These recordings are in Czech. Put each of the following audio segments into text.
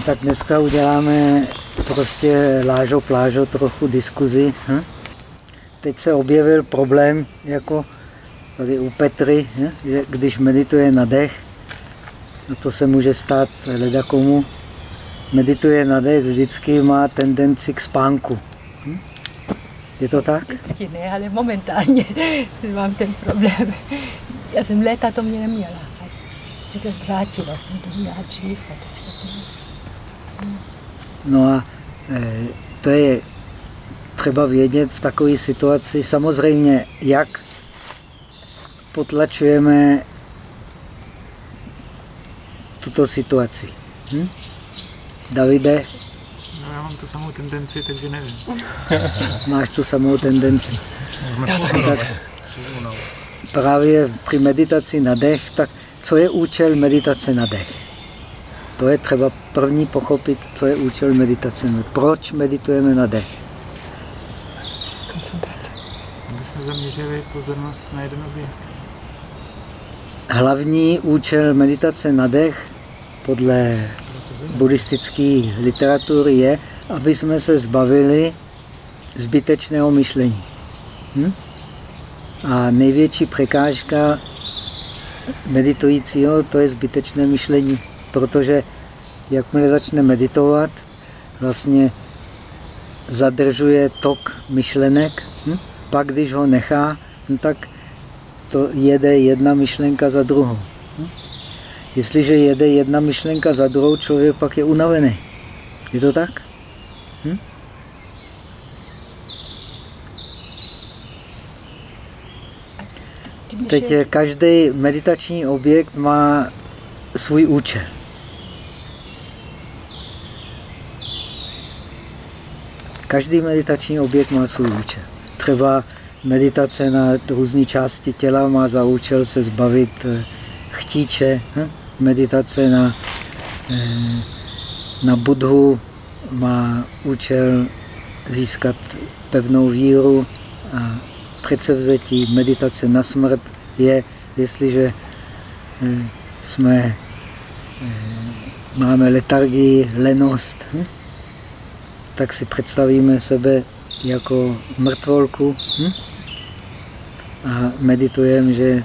No tak dneska uděláme prostě lážo plážo trochu diskuzi. Hm? Teď se objevil problém, jako tady u Petry, hm? že když medituje na dech, no to se může stát leda komu, medituje na dech, vždycky má tendenci k spánku. Hm? Je to tak? Vždycky ne, ale momentálně mám ten problém. Já jsem léta to mě neměla. Teď to vrátila jsem to měla dřív a jsem... No a e, to je třeba vědět v takové situaci, samozřejmě, jak potlačujeme tuto situaci. Hm? Davide? No, já mám tu samou tendenci, takže nevím. Máš tu samou tendenci. tak právě při meditaci na dech, tak co je účel meditace na dech? To je třeba první pochopit, co je účel meditace. Proč meditujeme na dech? Koncentrace. Aby jsme zaměřili pozornost na jeden objekt. Hlavní účel meditace na dech podle buddhistické literatury je, aby jsme se zbavili zbytečného myšlení. Hm? A největší překážka meditujícího to je zbytečné myšlení, protože jakmile začne meditovat, vlastně zadržuje tok myšlenek, hm? pak když ho nechá, no tak to jede jedna myšlenka za druhou. Hm? Jestliže jede jedna myšlenka za druhou, člověk pak je unavený. Je to tak? Hm? Teď každý meditační objekt má svůj účel. Každý meditační objekt má svůj účel. Třeba meditace na různé části těla má za účel se zbavit eh, chtíče. Hm? Meditace na, eh, na Budhu má účel získat pevnou víru a předsevzetí. Meditace na smrt je, jestliže eh, jsme, máme letargii, lenost, hm? Tak si představíme sebe jako mrtvolku hm? a meditujeme, že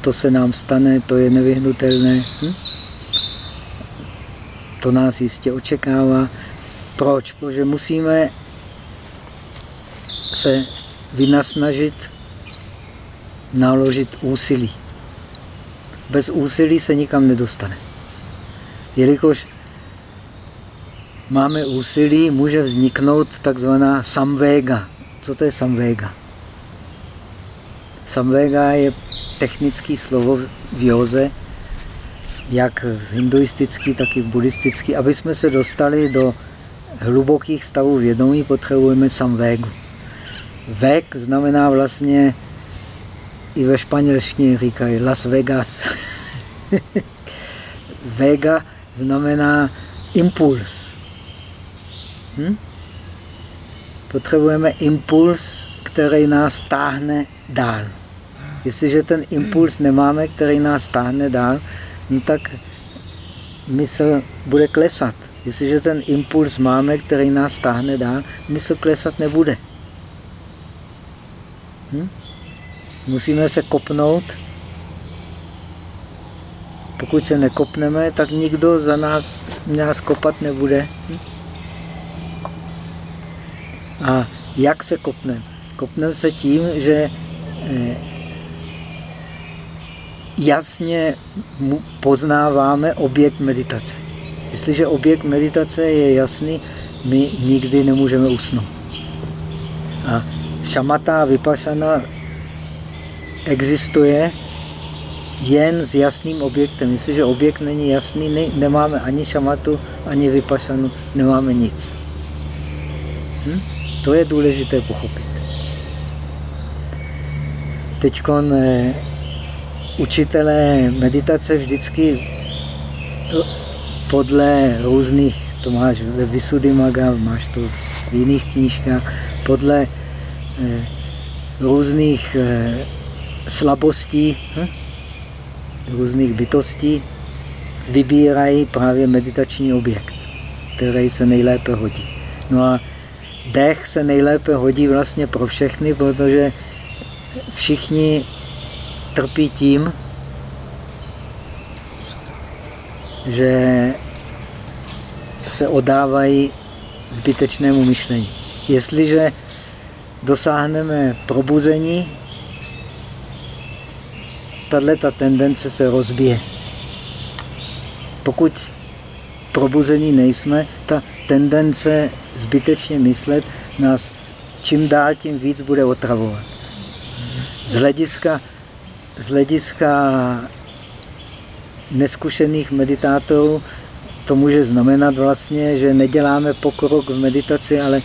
to se nám stane, to je nevyhnutelné. Hm? To nás jistě očekává. Proč? Protože musíme se vynasnažit naložit úsilí. Bez úsilí se nikam nedostane. Jelikož máme úsilí, může vzniknout takzvaná samvéga. Co to je samvéga? Samvéga je technické slovo v józe, jak v hinduistický, tak i v buddhistický. Aby jsme se dostali do hlubokých stavů vědomí, potřebujeme samvégu. Vek znamená vlastně, i ve španělštině říkají Las Vegas. Vega znamená impuls. Hm? Potřebujeme impuls, který nás táhne dál. Jestliže ten impuls nemáme, který nás táhne dál, no tak mysl bude klesat. Jestliže ten impuls máme, který nás táhne dál, mysl klesat nebude. Hm? Musíme se kopnout. Pokud se nekopneme, tak nikdo za nás, nás kopat nebude. Hm? A jak se kopneme? Kopneme se tím, že eh, jasně poznáváme objekt meditace. Jestliže objekt meditace je jasný, my nikdy nemůžeme usnout. A šamata vypašana existuje jen s jasným objektem. Jestliže objekt není jasný, ne, nemáme ani šamatu, ani vypašanu, nemáme nic. Hm? To je důležité pochopit. Teď eh, učitelé meditace vždycky podle různých, to máš ve Visuddhimaga, máš to v jiných knížkách, podle eh, různých eh, slabostí, hm? různých bytostí, vybírají právě meditační objekt. který se nejlépe hodí. No a dech se nejlépe hodí vlastně pro všechny, protože všichni trpí tím, že se odávají zbytečnému myšlení. Jestliže dosáhneme probuzení, tahle ta tendence se rozbije. Pokud probuzení nejsme, ta tendence zbytečně myslet nás čím dál tím víc bude otravovat. Z hlediska, z hlediska neskušených meditátorů to může znamenat vlastně, že neděláme pokrok v meditaci, ale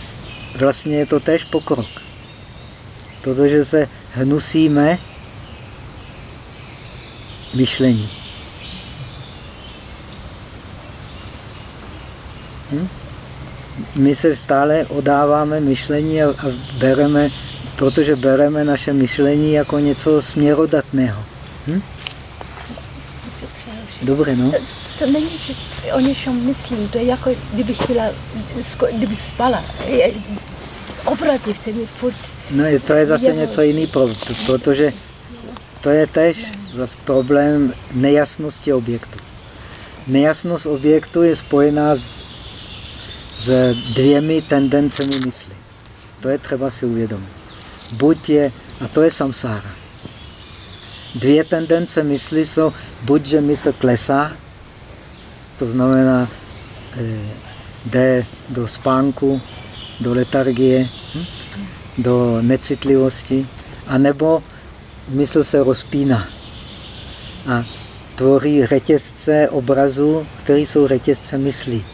vlastně je to též pokrok. Protože se hnusíme myšlení. Hm? My se stále odáváme myšlení a, a bereme, protože bereme naše myšlení jako něco směrodatného. Hm? Dobré, no? To, to není, že o něčem myslím, to je jako, kdybych chtěla, kdyby spala. Je, obrazy se mi furt... No je, to je zase jeví. něco jiný, pro- protože to je tež vlastně problém nejasnosti objektu. Nejasnost objektu je spojená s, s dvěmi tendencemi mysli. To je třeba si uvědomit. Buď je, a to je samsára. Dvě tendence mysli jsou, buď, že mysl klesá, to znamená, eh, jde do spánku, do letargie, hm? do necitlivosti, anebo mysl se rozpíná a tvoří řetězce obrazů, které jsou řetězce myslí.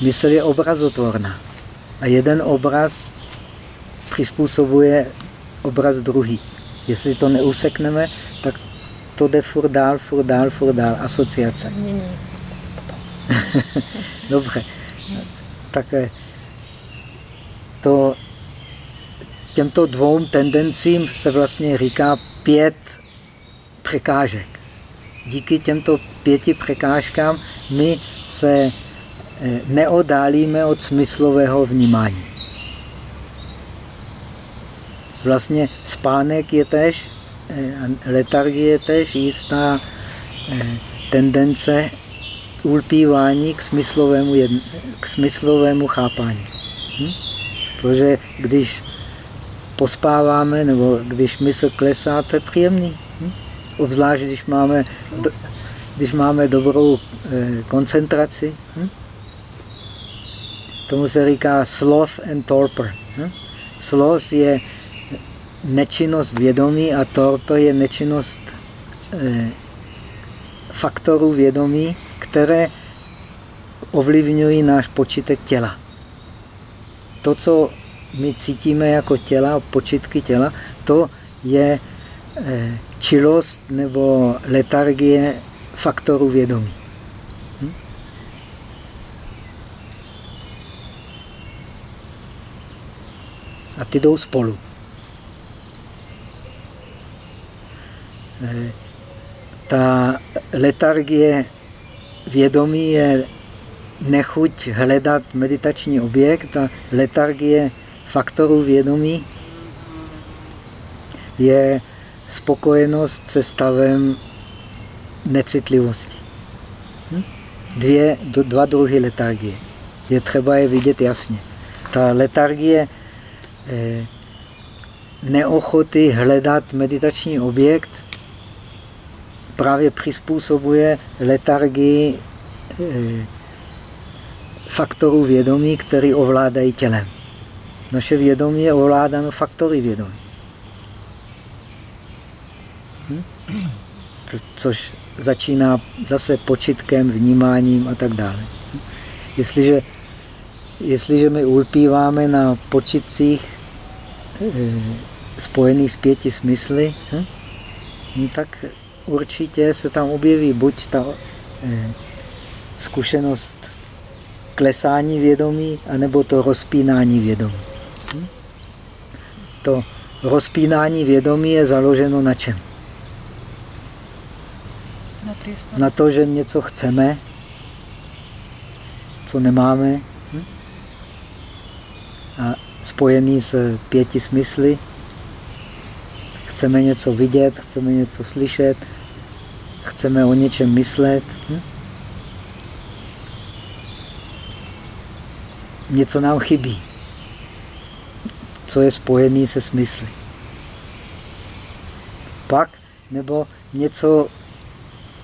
Mysl je obrazotvorná a jeden obraz přizpůsobuje obraz druhý. Jestli to neusekneme, tak to jde furt dál, furt dál, furt dál. Asociace. Dobře. Tak eh, to, těmto dvou tendencím se vlastně říká pět překážek. Díky těmto pěti překážkám my se neodálíme od smyslového vnímání. Vlastně spánek je tež, eh, letargie je tež jistá eh, tendence ulpívání k smyslovému, jedn, k smyslovému chápání. Hm? Protože když pospáváme, nebo když mysl klesá, to je příjemný. Hm? Obzvlášť, když máme, do, když máme dobrou eh, koncentraci. Hm? Tomu se říká sloth and torpor. Hm? Sloth je nečinnost vědomí a torpor je nečinnost eh, faktorů vědomí, které ovlivňují náš počítek těla. To, co my cítíme jako těla, počitky těla, to je eh, čilost nebo letargie faktorů vědomí. A ty jdou spolu. Eh, ta letargie vědomí je nechuť hledat meditační objekt a letargie faktorů vědomí je spokojenost se stavem necitlivosti. Hm? Dvě, dva druhy letargie. Je třeba je vidět jasně. Ta letargie neochoty hledat meditační objekt právě přizpůsobuje letargii e, faktorů vědomí, které ovládají tělem. Naše vědomí je ovládáno faktory vědomí. Hm? Co, což začíná zase počitkem, vnímáním a tak dále. Hm? Jestliže, jestliže my ulpíváme na počitcích e, spojených s pěti smysly, hm? No, tak určitě se tam objeví buď ta eh, zkušenost klesání vědomí, anebo to rozpínání vědomí. Hm? To rozpínání vědomí je založeno na čem? Na, Na to, že něco chceme co nemáme. Hm? A spojený s pěti smysly. Chceme něco vidět, chceme něco slyšet, chceme o něčem myslet. Hm? Něco nám chybí, co je spojený se smysly. Pak, nebo něco,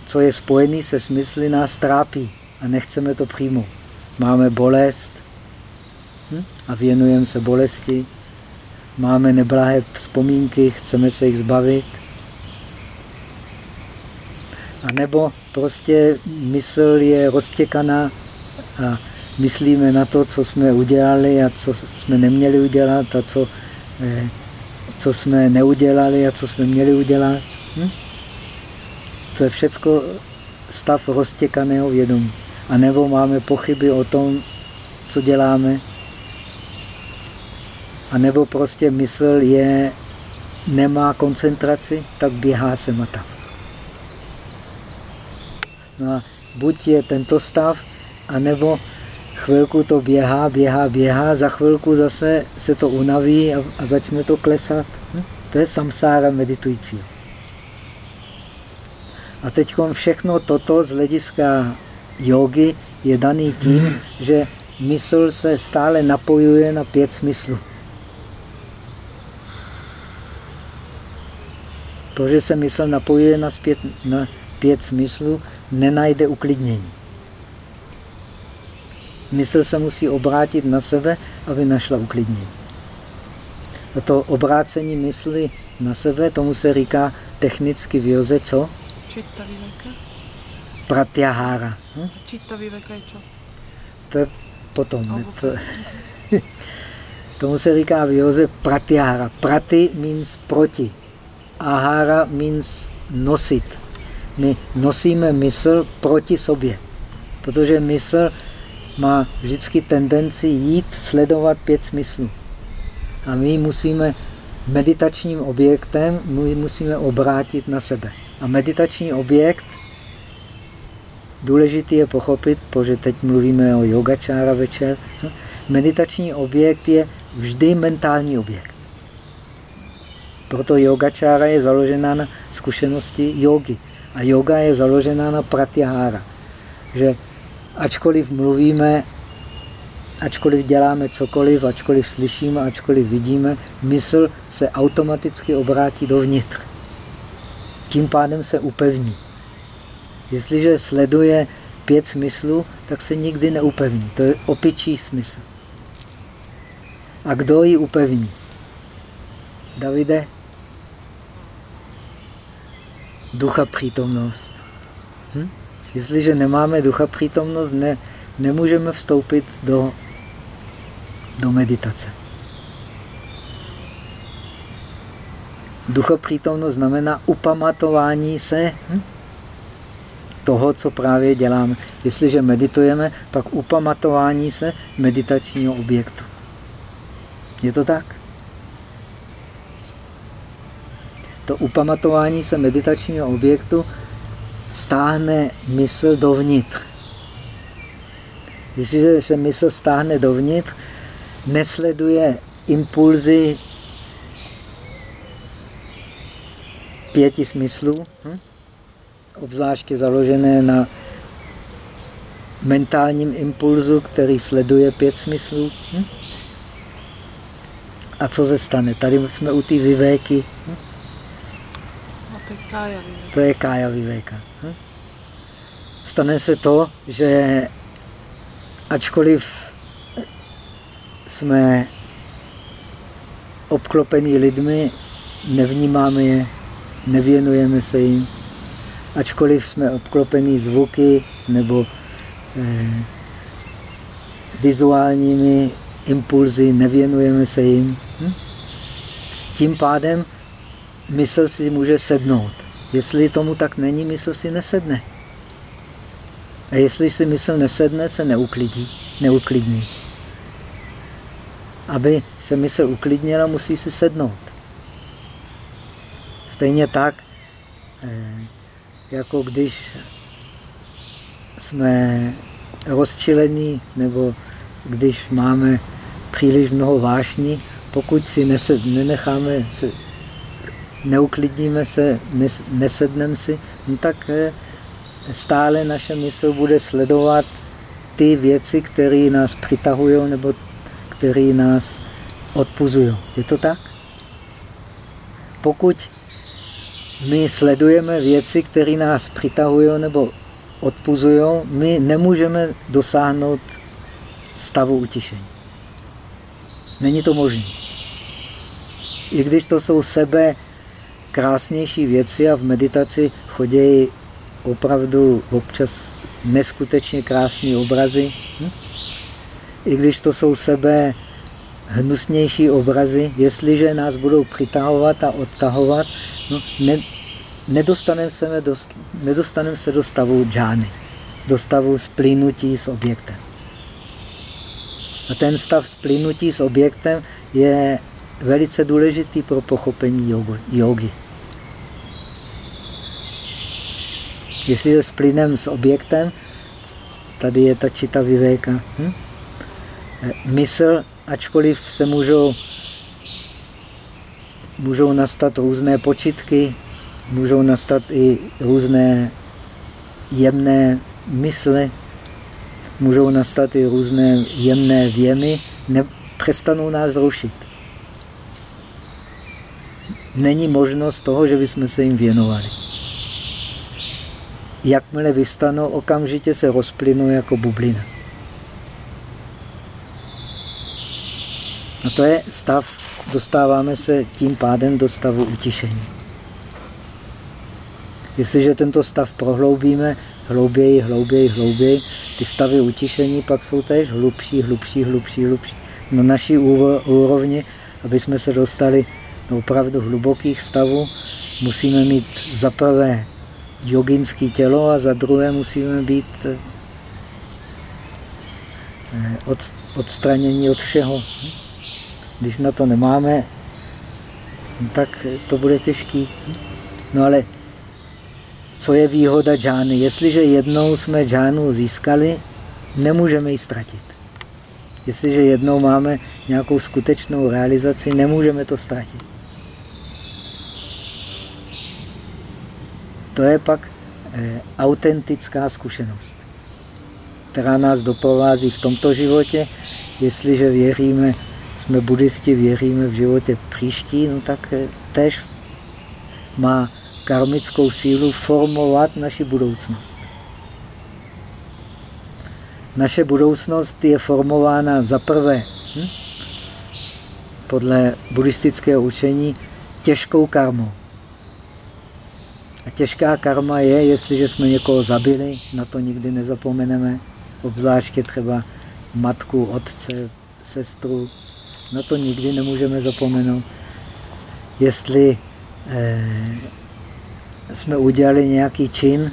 co je spojený se smysly, nás trápí a nechceme to přijmout. Máme bolest? A věnujeme se bolesti. Máme neblahé vzpomínky, chceme se jich zbavit. A nebo prostě mysl je roztěkaná a myslíme na to, co jsme udělali a co jsme neměli udělat a co, eh, co jsme neudělali a co jsme měli udělat. Hm? To je všecko stav roztěkaného vědomí. A nebo máme pochyby o tom, co děláme. A nebo prostě mysl je, nemá koncentraci, tak běhá se a tam. No a buď je tento stav, anebo chvilku to běhá, běhá, běhá, za chvilku zase se to unaví a, a začne to klesat. Hm? To je samsára meditujícího. A teď všechno toto z hlediska jogy je daný tím, že mysl se stále napojuje na pět smyslů. Protože se mysl napojuje na, zpět, na pět smyslů, nenajde uklidnění. Mysl se musí obrátit na sebe, aby našla uklidnění. A to obrácení mysli na sebe, tomu se říká technicky v joze co? Čitta viveka. Pratyahara. Hm? Čitta viveka je čo? To je potom. To, tomu se říká v joze pratyahara. Praty means proti. Ahara means nosit. My nosíme mysl proti sobě. Protože mysl má vždycky tendenci jít sledovat pět smyslů. A my musíme meditačním objektem my musíme obrátit na sebe. A meditační objekt, důležitý je pochopit, protože teď mluvíme o yogačára večer, hm? meditační objekt je vždy mentální objekt. Proto yogačára je založená na zkušenosti jogy. A yoga je založená na pratyahara. Že ačkoliv mluvíme, ačkoliv děláme cokoliv, ačkoliv slyšíme, ačkoliv vidíme, mysl se automaticky obrátí dovnitř. Tím pádem se upevní. Jestliže sleduje pět smyslů, tak se nikdy neupevní. To je opičí smysl. A kdo ji upevní? Davide? Ducha přítomnost. Hm? Jestliže nemáme ducha přítomnost, ne, nemůžeme vstoupit do, do meditace. Ducha přítomnost znamená upamatování se hm? toho, co právě děláme. Jestliže meditujeme, pak upamatování se meditačního objektu. Je to tak? To upamatování se meditačního objektu stáhne mysl dovnitř. Jestliže se mysl stáhne dovnitř, nesleduje impulzy pěti smyslů, hm? obzvláště založené na mentálním impulzu, který sleduje pět smyslů. Hm? A co se stane? Tady jsme u té vyvéky. Hm? To je kája viveka. To je kája vivéka. Hm? Stane se to, že ačkoliv jsme obklopení lidmi, nevnímáme je, nevěnujeme se jim. Ačkoliv jsme obklopení zvuky nebo eh, vizuálními impulzy, nevěnujeme se jim. Hm? Tím pádem mysl si může sednout. Jestli tomu tak není, mysl si nesedne. A jestli si mysl nesedne, se neuklidí, neuklidní. Aby se mysl uklidnila, musí si sednout. Stejně tak, eh, jako když jsme rozčilený nebo když máme příliš mnoho vášní, pokud si nenecháme, se, neuklidníme se, nes, nesedneme si, no tak eh, stále naše mysl bude sledovat ty věci, které nás přitahují nebo které nás odpuzují. Je to tak? Pokud my sledujeme věci, které nás přitahují nebo odpuzují, my nemůžeme dosáhnout stavu utišení. Není to možné. I když to jsou sebe krásnější věci a v meditaci chodí opravdu občas neskutečně krásné obrazy, hm? i když to jsou sebe hnusnější obrazy, jestliže nás budou přitahovat a odtahovat, no, ne, nedostaneme se, do, nedostanem se do stavu džány, do stavu splínutí s objektem. A ten stav splínutí s objektem je velice důležitý pro pochopení jogy. Jestliže splynem s objektem, tady je ta čita vyvéka. Hm? Mysl, ačkoliv se můžou, můžou nastat různé počitky, můžou nastat i různé jemné mysle, můžou nastat i různé jemné věmy, nepřestanou nás rušit. Není možnost toho, že bychom se jim věnovali. Jakmile vystanou, okamžitě se rozplynou jako bublina. A to je stav, dostáváme se tím pádem do stavu utišení. Jestliže tento stav prohloubíme hlouběji, hlouběji, hlouběji, ty stavy utišení pak jsou též hlubší, hlubší, hlubší, hlubší. Na naší úrovni, aby jsme se dostali do opravdu hlubokých stavů, musíme mít za prvé joginské tělo a za druhé musíme být eh, od, odstranění od všeho. Když na to nemáme, tak to bude těžký. No ale co je výhoda džány? Jestliže jednou jsme džánu získali, nemůžeme ji ztratit. Jestliže jednou máme nějakou skutečnou realizaci, nemůžeme to ztratit. To je pak eh, autentická zkušenost, která nás doprovází v tomto životě. Jestliže věříme, jsme buddhisti, věříme v životě příští, no tak eh, tež má karmickou sílu formovat naši budoucnost. Naše budoucnost je formována za prvé hm? podle buddhistického učení těžkou karmou. A těžká karma je, jestliže jsme někoho zabili, na to nikdy nezapomeneme, obzvláště třeba matku, otce, sestru, na to nikdy nemůžeme zapomenout. Jestli eh, jsme udělali nějaký čin,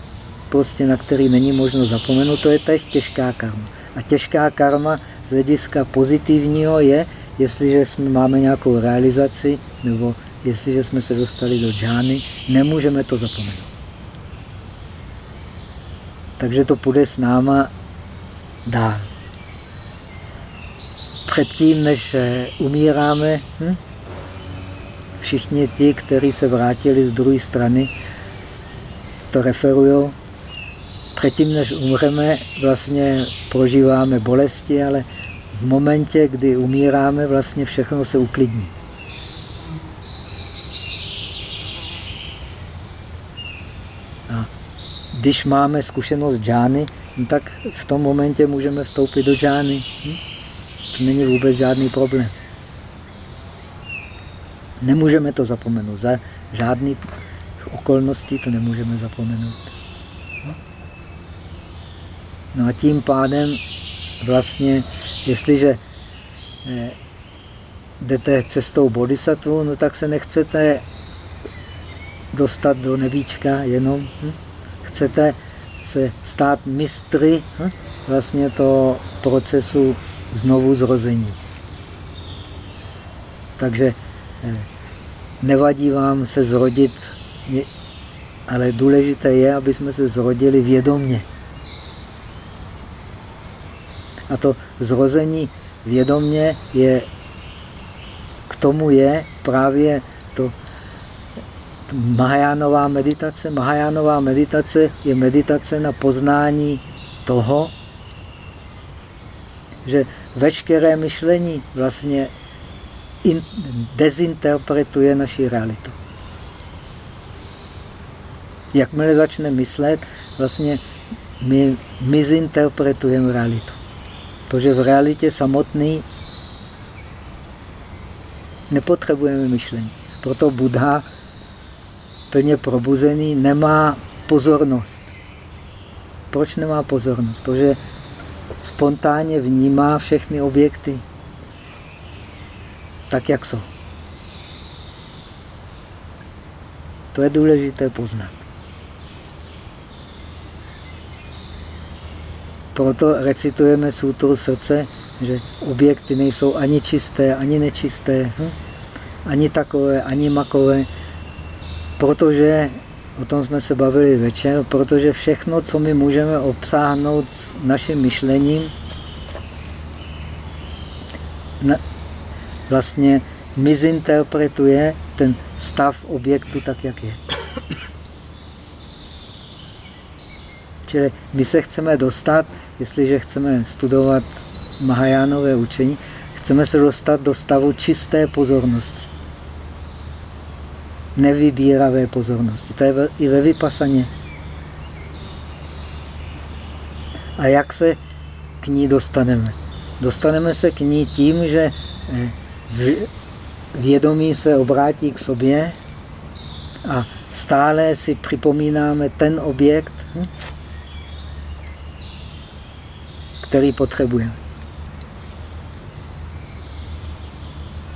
prostě na který není možno zapomenout, to je tež těžká karma. A těžká karma z hlediska pozitivního je, jestliže jsme máme nějakou realizaci nebo jestliže jsme se dostali do džány, nemůžeme to zapomenout. Takže to půjde s náma dál. Předtím, než umíráme, hm? všichni ti, kteří se vrátili z druhé strany, to referují. Předtím, než umřeme, vlastně prožíváme bolesti, ale v momentě, kdy umíráme, vlastně všechno se uklidní. A když máme zkušenost džány, no tak v tom momentě můžeme vstoupit do džány. Hm? To není vůbec žádný problém. Nemůžeme to zapomenout. Za žádný okolností to nemůžeme zapomenout. No a tím pádem vlastně, jestliže eh, jdete cestou bodhisattva, no tak se nechcete dostat do nebíčka jenom. Hm? Chcete se stát mistry hm? vlastně toho procesu znovu zrození. Takže eh, nevadí vám se zrodit ale důležité je, aby jsme se zrodili vědomně. A to zrození vědomě je, k tomu je právě Mahajánová meditace. Mahajánová meditace je meditace na poznání toho, že veškeré myšlení vlastně in, dezinterpretuje naši realitu. Jakmile začne myslet, vlastně my, my zinterpretujeme realitu. Protože v realitě samotný nepotřebujeme myšlení. Proto Buddha, plně probuzený, nemá pozornost. Proč nemá pozornost? Protože spontánně vnímá všechny objekty tak, jak jsou. To je důležité poznat. Proto recitujeme sutru srdce, že objekty nejsou ani čisté, ani nečisté, hm? ani takové, ani makové, protože, o tom jsme se bavili večer, protože všechno, co my můžeme obsáhnout s naším myšlením, vlastně mizinterpretuje ten stav objektu tak, jak je. Čili my se chceme dostat, jestliže chceme studovat Mahajánové učení, chceme se dostat do stavu čisté pozornosti. Nevybíravé pozornosti. To je i ve vypasaně. A jak se k ní dostaneme? Dostaneme se k ní tím, že eh, vědomí se obrátí k sobě a stále si připomínáme ten objekt, hm, který potřebujeme.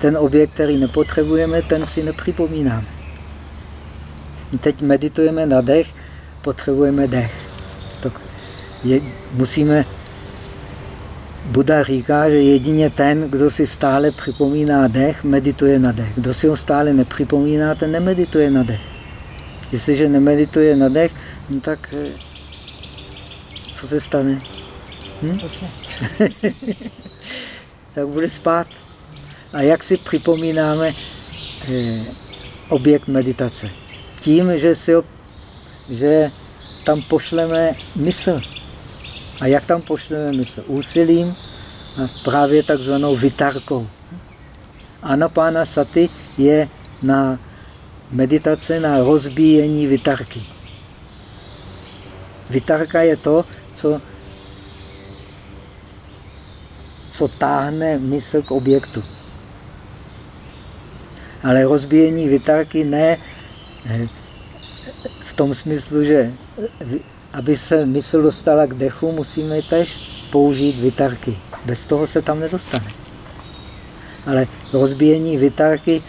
Ten objekt, který nepotřebujeme, ten si nepřipomínáme. Teď meditujeme na dech, potřebujeme dech. Tak je, musíme Buda říká, že jedině ten, kdo si stále připomíná dech, medituje na dech. Kdo si ho stále nepřipomíná, ten nemedituje na dech. Jestliže nemedituje na dech, no tak eh, co se stane? Hm? tak bude spát. A jak si připomínáme eh, objekt meditace? Tím, že, si ho, že tam pošleme mysl. A jak tam pošleme mysl? Úsilím a právě takzvanou vytarkou. Anapána sati je na meditace na rozbíjení vytarky. Vytarka je to, co, co táhne mysl k objektu. Ale rozbíjení vytarky ne v tom smyslu, že aby se mysl dostala k dechu, musíme tež použít vytarky. Bez toho se tam nedostane. Ale rozbíjení vytarky,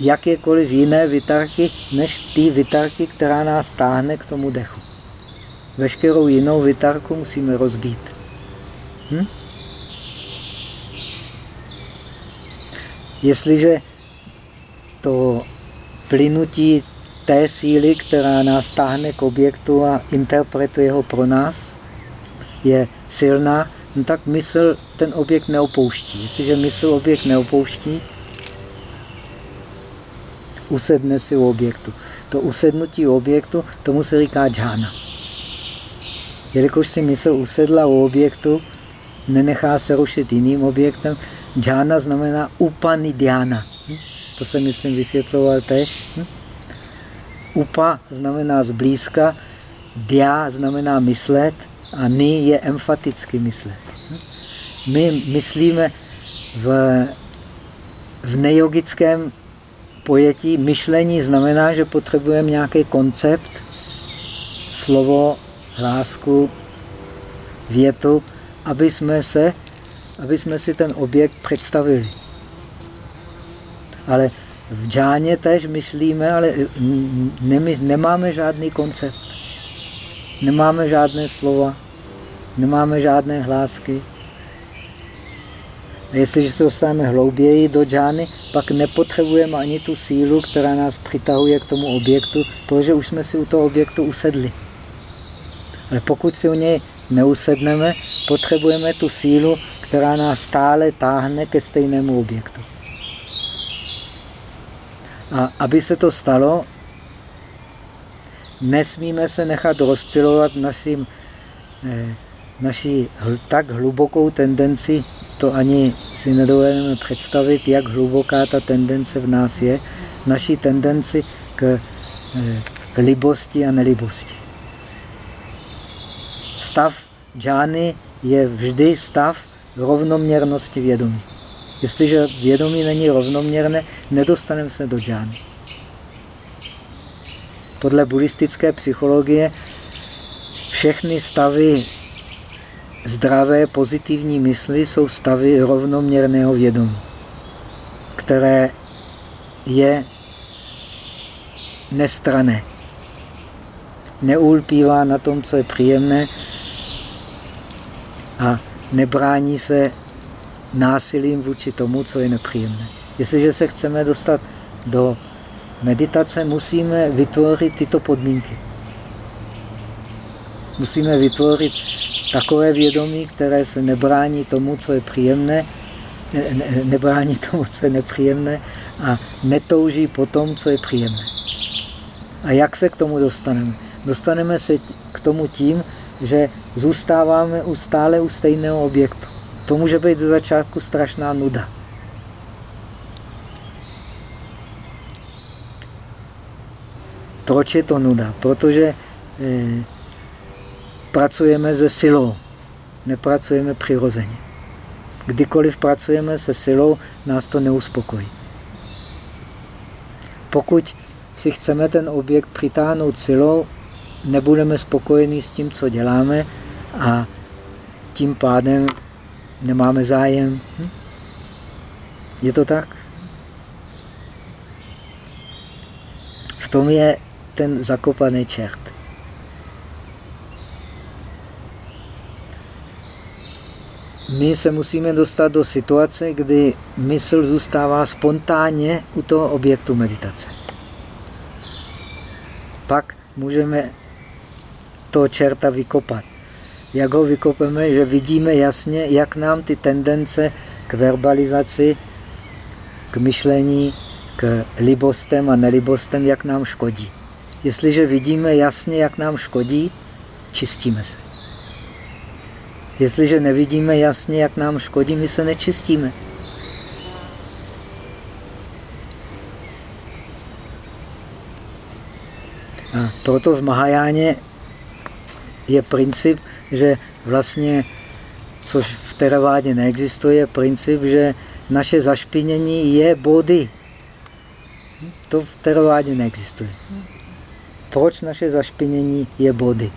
jakékoliv jiné vytarky, než ty vytarky, která nás táhne k tomu dechu. Veškerou jinou vytarku musíme rozbít. Hm? Jestliže to plynutí té síly, která nás táhne k objektu a interpretuje ho pro nás, je silná, no tak mysl ten objekt neopouští. Jestliže mysl objekt neopouští, usedne si u objektu. To usednutí u objektu, tomu se říká džána. Jelikož si mysl usedla u objektu, nenechá se rušit jiným objektem, džána znamená upanidiana. Hm? To se myslím vysvětloval tež. Hm? Upa znamená zblízka, dia znamená myslet a ni je emfaticky myslet. My myslíme v, v nejogickém pojetí myšlení znamená, že potřebujeme nějaký koncept, slovo, hlásku, větu, aby jsme, se, aby jsme si ten objekt představili. Ale v džáně tež myslíme, ale nemy, nemáme žádný koncept. Nemáme žádné slova, nemáme žádné hlásky. A jestliže se dostaneme hlouběji do džány, pak nepotřebujeme ani tu sílu, která nás přitahuje k tomu objektu, protože už jsme si u toho objektu usedli. Ale pokud si u něj neusedneme, potřebujeme tu sílu, která nás stále táhne ke stejnému objektu. A aby se to stalo, nesmíme se nechat rozptilovat naším, eh, naší tak hlubokou tendenci, to ani si nedovedeme představit, jak hluboká ta tendence v nás je, naší tendenci k, eh, k libosti a nelibosti. Stav džány je vždy stav rovnoměrnosti vědomí. Jestliže vědomí není rovnoměrné, nedostaneme se do džány. Podle buddhistické psychologie všechny stavy zdravé, pozitivní mysli jsou stavy rovnoměrného vědomí, které je nestrané. Neulpívá na tom, co je příjemné a nebrání se násilím vůči tomu, co je nepříjemné. Jestliže se chceme dostat do meditace, musíme vytvořit tyto podmínky. Musíme vytvořit takové vědomí, které se nebrání tomu, co je příjemné, ne, ne, nebrání tomu, co je nepříjemné a netouží po tom, co je příjemné. A jak se k tomu dostaneme? Dostaneme se k tomu tím, že zůstáváme u stále u stejného objektu. To může být ze začátku strašná nuda. Proč je to nuda? Protože eh, pracujeme se silou, nepracujeme přirozeně. Kdykoliv pracujeme se silou, nás to neuspokojí. Pokud si chceme ten objekt přitáhnout silou, nebudeme spokojení s tím, co děláme a tím pádem nemáme zájem. Hm? Je to tak? V tom je ten zakopaný čert. My se musíme dostat do situace, kdy mysl zůstává spontánně u toho objektu meditace. Pak můžeme toho čerta vykopat. Jak ho vykopeme, že vidíme jasně, jak nám ty tendence k verbalizaci, k myšlení, k libostem a nelibostem, jak nám škodí. Jestliže vidíme jasně, jak nám škodí, čistíme se. Jestliže nevidíme jasně, jak nám škodí, my se nečistíme. A proto v Mahajáně je princip, že vlastně, což v teravádě neexistuje, princip, že naše zašpinění je body. To v teravádě neexistuje. Proč naše zašpinění je body?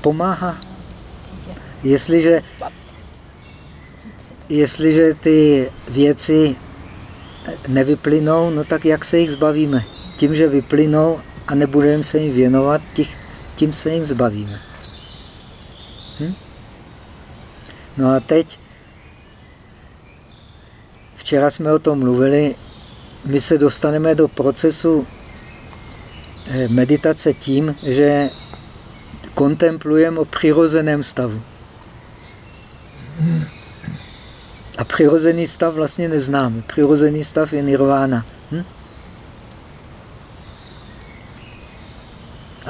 Pomáhá. Jestliže, jestliže ty věci nevyplynou, no tak jak se jich zbavíme? Tím, že vyplynou a nebudeme se jim věnovat, těch, tím se jim zbavíme. Hm? No a teď, včera jsme o tom mluvili, my se dostaneme do procesu eh, meditace tím, že kontemplujeme o přirozeném stavu. A přirozený stav vlastně neznáme. Přirozený stav je nirvána. Hm?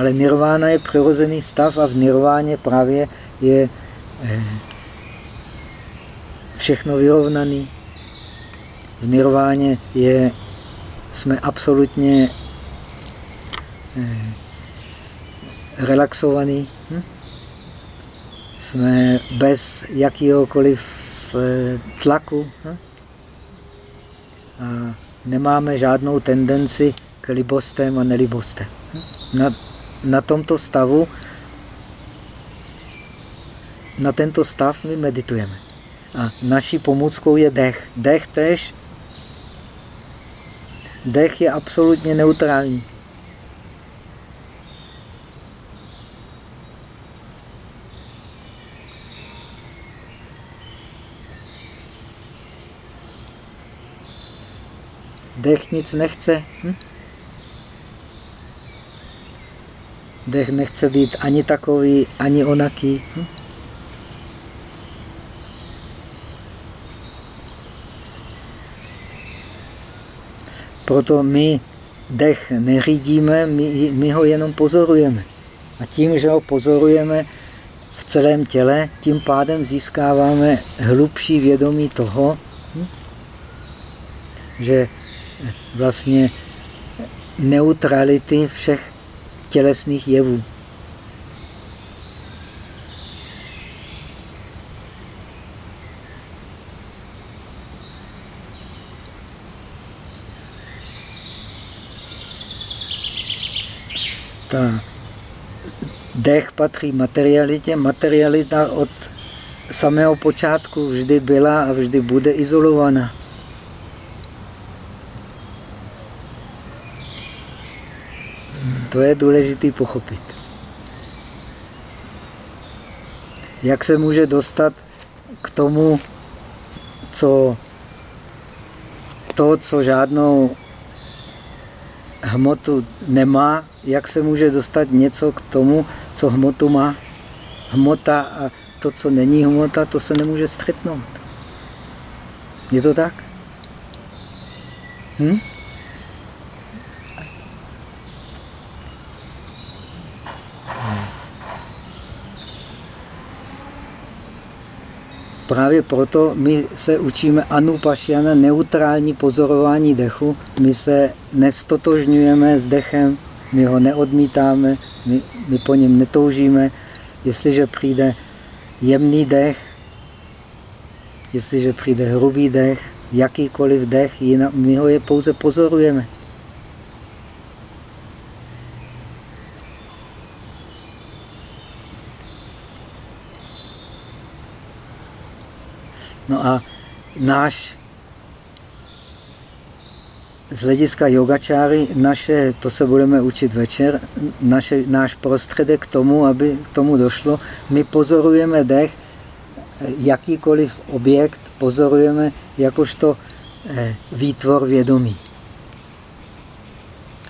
Ale nirvána je přirozený stav a v nirváně právě je eh, všechno vyrovnaný. V nirváně je, jsme absolutně eh, relaxovaní. Hm? Jsme bez jakýhokoliv eh, tlaku. Hm? A nemáme žádnou tendenci k libostem a nelibostem. Hm? Na, na tomto stavu, na tento stav my meditujeme. A naší pomůckou je dech. Dech tež. Dech je absolutně neutrální. Dech nic nechce. Hm? Dech nechce být ani takový, ani onaký. Hm? Proto my dech neřídíme, my, my ho jenom pozorujeme. A tím, že ho pozorujeme v celém těle, tím pádem získáváme hlubší vědomí toho, hm? že vlastně neutrality všech tělesných jevů. Ta dech patří materialitě. Materialita od samého počátku vždy byla a vždy bude izolovaná. To je důležité pochopit. Jak se může dostat k tomu, co to, co žádnou hmotu nemá, jak se může dostat něco k tomu, co hmotu má. Hmota a to, co není hmota, to se nemůže střetnout. Je to tak? Hm? Právě proto my se učíme anupašiana, neutrální pozorování dechu. My se nestotožňujeme s dechem, my ho neodmítáme, my, my po něm netoužíme. Jestliže přijde jemný dech, jestliže přijde hrubý dech, jakýkoliv dech, jinak, my ho je pouze pozorujeme. No a náš z hlediska yogačáry, naše, to se budeme učit večer, naše, náš prostředek k tomu, aby k tomu došlo, my pozorujeme dech, jakýkoliv objekt pozorujeme jakožto eh, výtvor vědomí.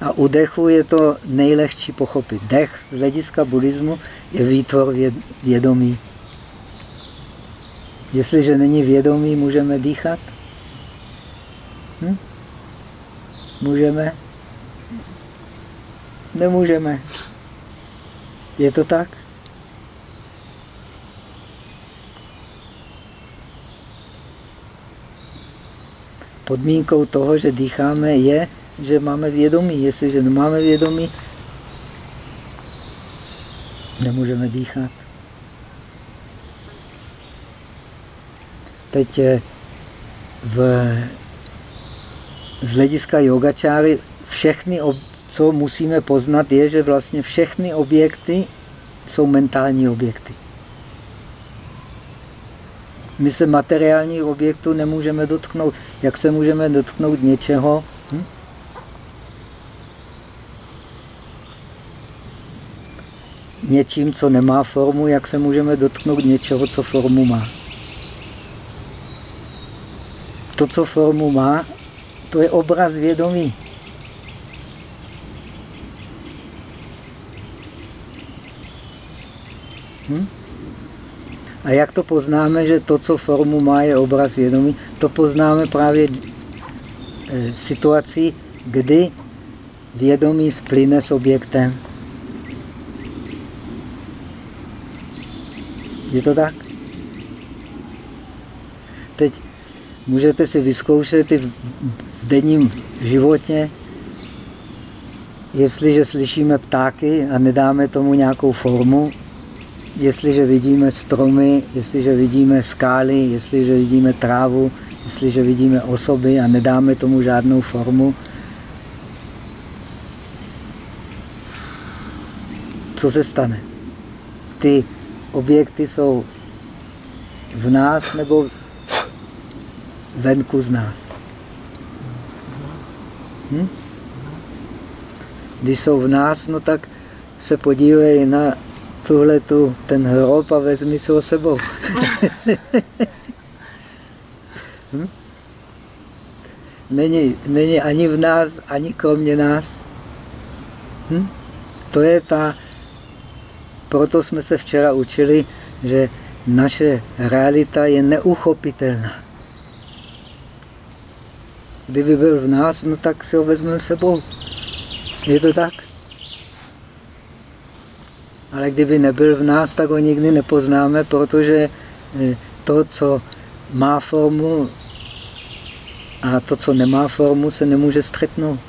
A u dechu je to nejlehčí pochopit. Dech z hlediska buddhismu je výtvor vědomí. Jestliže není vědomí, můžeme dýchat? Hm? Můžeme? Nemůžeme. Je to tak? Podmínkou toho, že dýcháme, je, že máme vědomí. Jestliže nemáme vědomí, nemůžeme dýchat. Teď eh, v, z hlediska yogačáry všechny, co musíme poznat, je, že vlastně všechny objekty jsou mentální objekty. My se materiálních objektů nemůžeme dotknout. Jak se můžeme dotknout něčeho? Hm? Něčím, co nemá formu, jak se můžeme dotknout něčeho, co formu má? To, co formu má, to je obraz vědomí. Hm? A jak to poznáme, že to, co formu má, je obraz vědomí? To poznáme právě e, situací, kdy vědomí splyne s objektem. Je to tak? Teď můžete si vyzkoušet i v denním životě, jestliže slyšíme ptáky a nedáme tomu nějakou formu, jestliže vidíme stromy, jestliže vidíme skály, jestliže vidíme trávu, jestliže vidíme osoby a nedáme tomu žádnou formu, co se stane? Ty objekty jsou v nás nebo venku z nás. Hm? Když jsou v nás, no tak se podívej na tuhle tu, ten hrob a vezmi si ho sebou. hm? není, není ani v nás, ani kromě nás. Hm? To je ta proto jsme se včera učili, že naše realita je neuchopitelná. Kdyby byl v nás, no tak si ho vezmeme sebou. Je to tak? Ale kdyby nebyl v nás, tak ho nikdy nepoznáme, protože eh, to, co má formu a to, co nemá formu, se nemůže střetnout.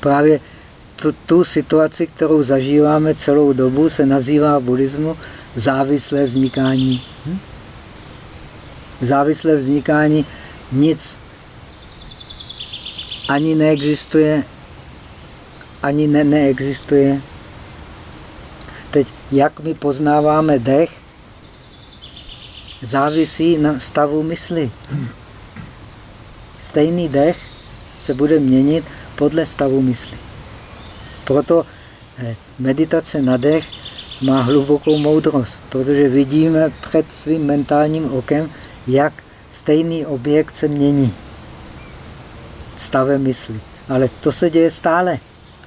Právě tu, tu situaci, kterou zažíváme celou dobu, se nazývá v buddhismu závislé vznikání. Hm? Závislé vznikání nic ani neexistuje, ani ne neexistuje. Teď, jak my poznáváme dech, závisí na stavu mysli. Stejný dech se bude měnit podle stavu mysli. Proto eh, meditace na dech má hlubokou moudrost, protože vidíme před svým mentálním okem, jak stejný objekt se mění stavem mysli. Ale to se děje stále.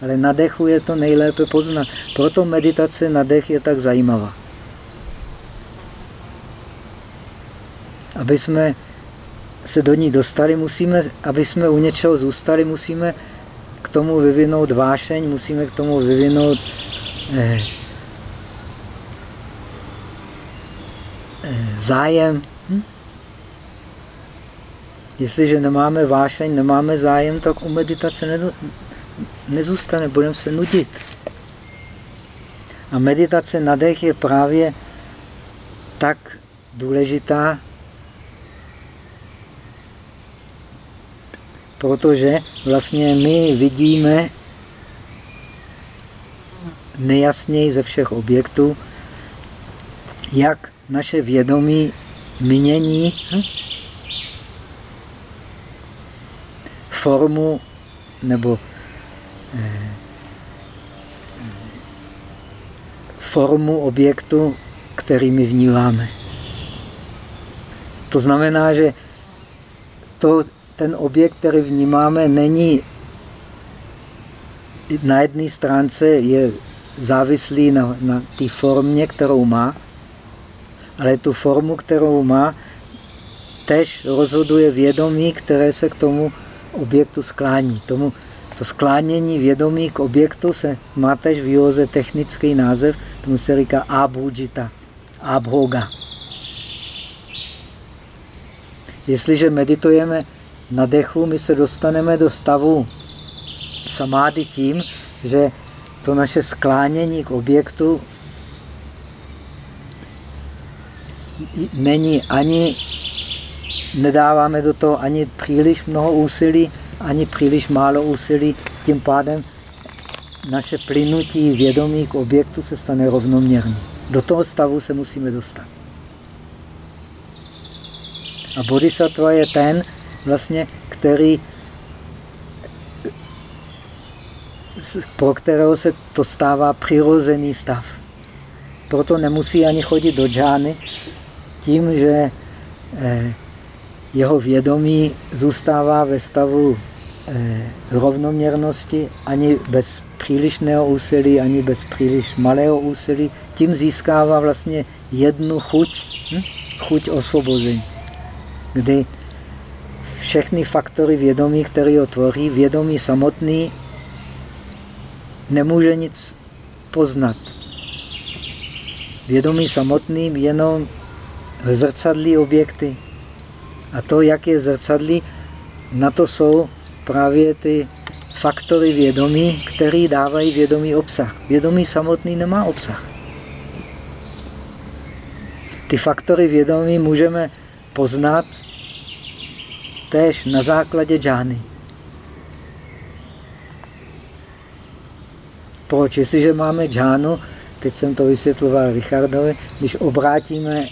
Ale na dechu je to nejlépe poznat. Proto meditace na dech je tak zajímavá. Aby jsme se do ní dostali, musíme, aby jsme u něčeho zůstali, musíme tomu vyvinout vášeň, musíme k tomu vyvinout eh, eh, zájem. Hm? Jestliže nemáme vášeň, nemáme zájem, tak u meditace nezůstane, budeme se nudit. A meditace na dech je právě tak důležitá, protože vlastně my vidíme nejasněji ze všech objektů, jak naše vědomí mění hm? formu nebo eh, formu objektu, který my vnímáme. To znamená, že to, ten objekt, který vnímáme, není na jedné stránce je závislý na, na té formě, kterou má, ale tu formu, kterou má, tež rozhoduje vědomí, které se k tomu objektu sklání. Tomu, to sklánění vědomí k objektu se má tež v józe technický název, tomu se říká abhujita, abhoga. Jestliže meditujeme na dechu, my se dostaneme do stavu samády tím, že to naše sklánění k objektu není ani nedáváme do toho ani příliš mnoho úsilí, ani příliš málo úsilí, tím pádem naše plynutí vědomí k objektu se stane rovnoměrný. Do toho stavu se musíme dostat. A bodhisattva je ten, vlastně, který, pro kterého se to stává přirozený stav. Proto nemusí ani chodit do džány, tím, že eh, jeho vědomí zůstává ve stavu eh, rovnoměrnosti, ani bez přílišného úsilí, ani bez příliš malého úsilí. Tím získává vlastně jednu chuť, hm? chuť osvobození, kdy všechny faktory vědomí, které ho tvoří, vědomí samotný nemůže nic poznat. Vědomí samotný jenom zrcadlí objekty, a to, jak je zrcadlí, na to jsou právě ty faktory vědomí, které dávají vědomý obsah. Vědomí samotný nemá obsah. Ty faktory vědomí můžeme poznat též na základě džány. Proč? Jestliže máme džánu, teď jsem to vysvětloval Richardovi, když obrátíme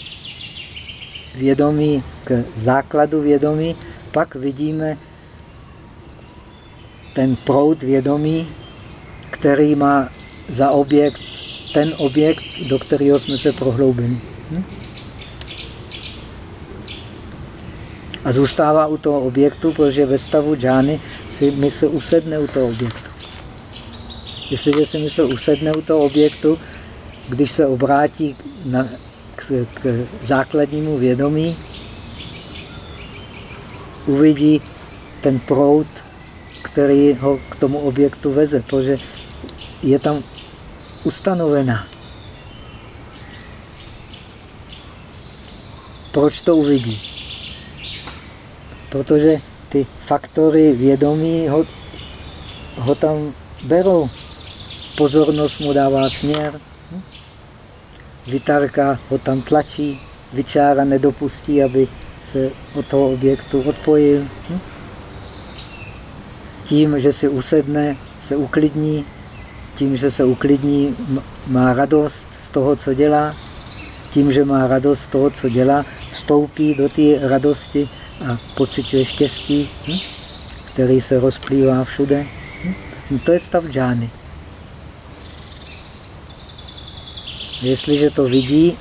vědomí k základu vědomí, pak vidíme ten proud vědomí, který má za objekt ten objekt, do kterého jsme se prohloubili. Hm? A zůstává u toho objektu, protože ve stavu džány si mysl usedne u toho objektu. Jestliže si mysl usedne u toho objektu, když se obrátí na, k, k základnímu vědomí, uvidí ten proud, který ho k tomu objektu veze, protože je tam ustanovená. Proč to uvidí? Protože ty faktory vědomí ho, ho tam berou. Pozornost mu dává směr, vytárka ho tam tlačí, vyčára nedopustí, aby se od toho objektu odpojil. Tím, že si usedne, se uklidní, tím, že se uklidní, má radost z toho, co dělá, tím, že má radost z toho, co dělá, vstoupí do té radosti a pocituje štěstí, hm? který se rozplývá všude. Hm? No to je stav džány. Jestliže to vidí,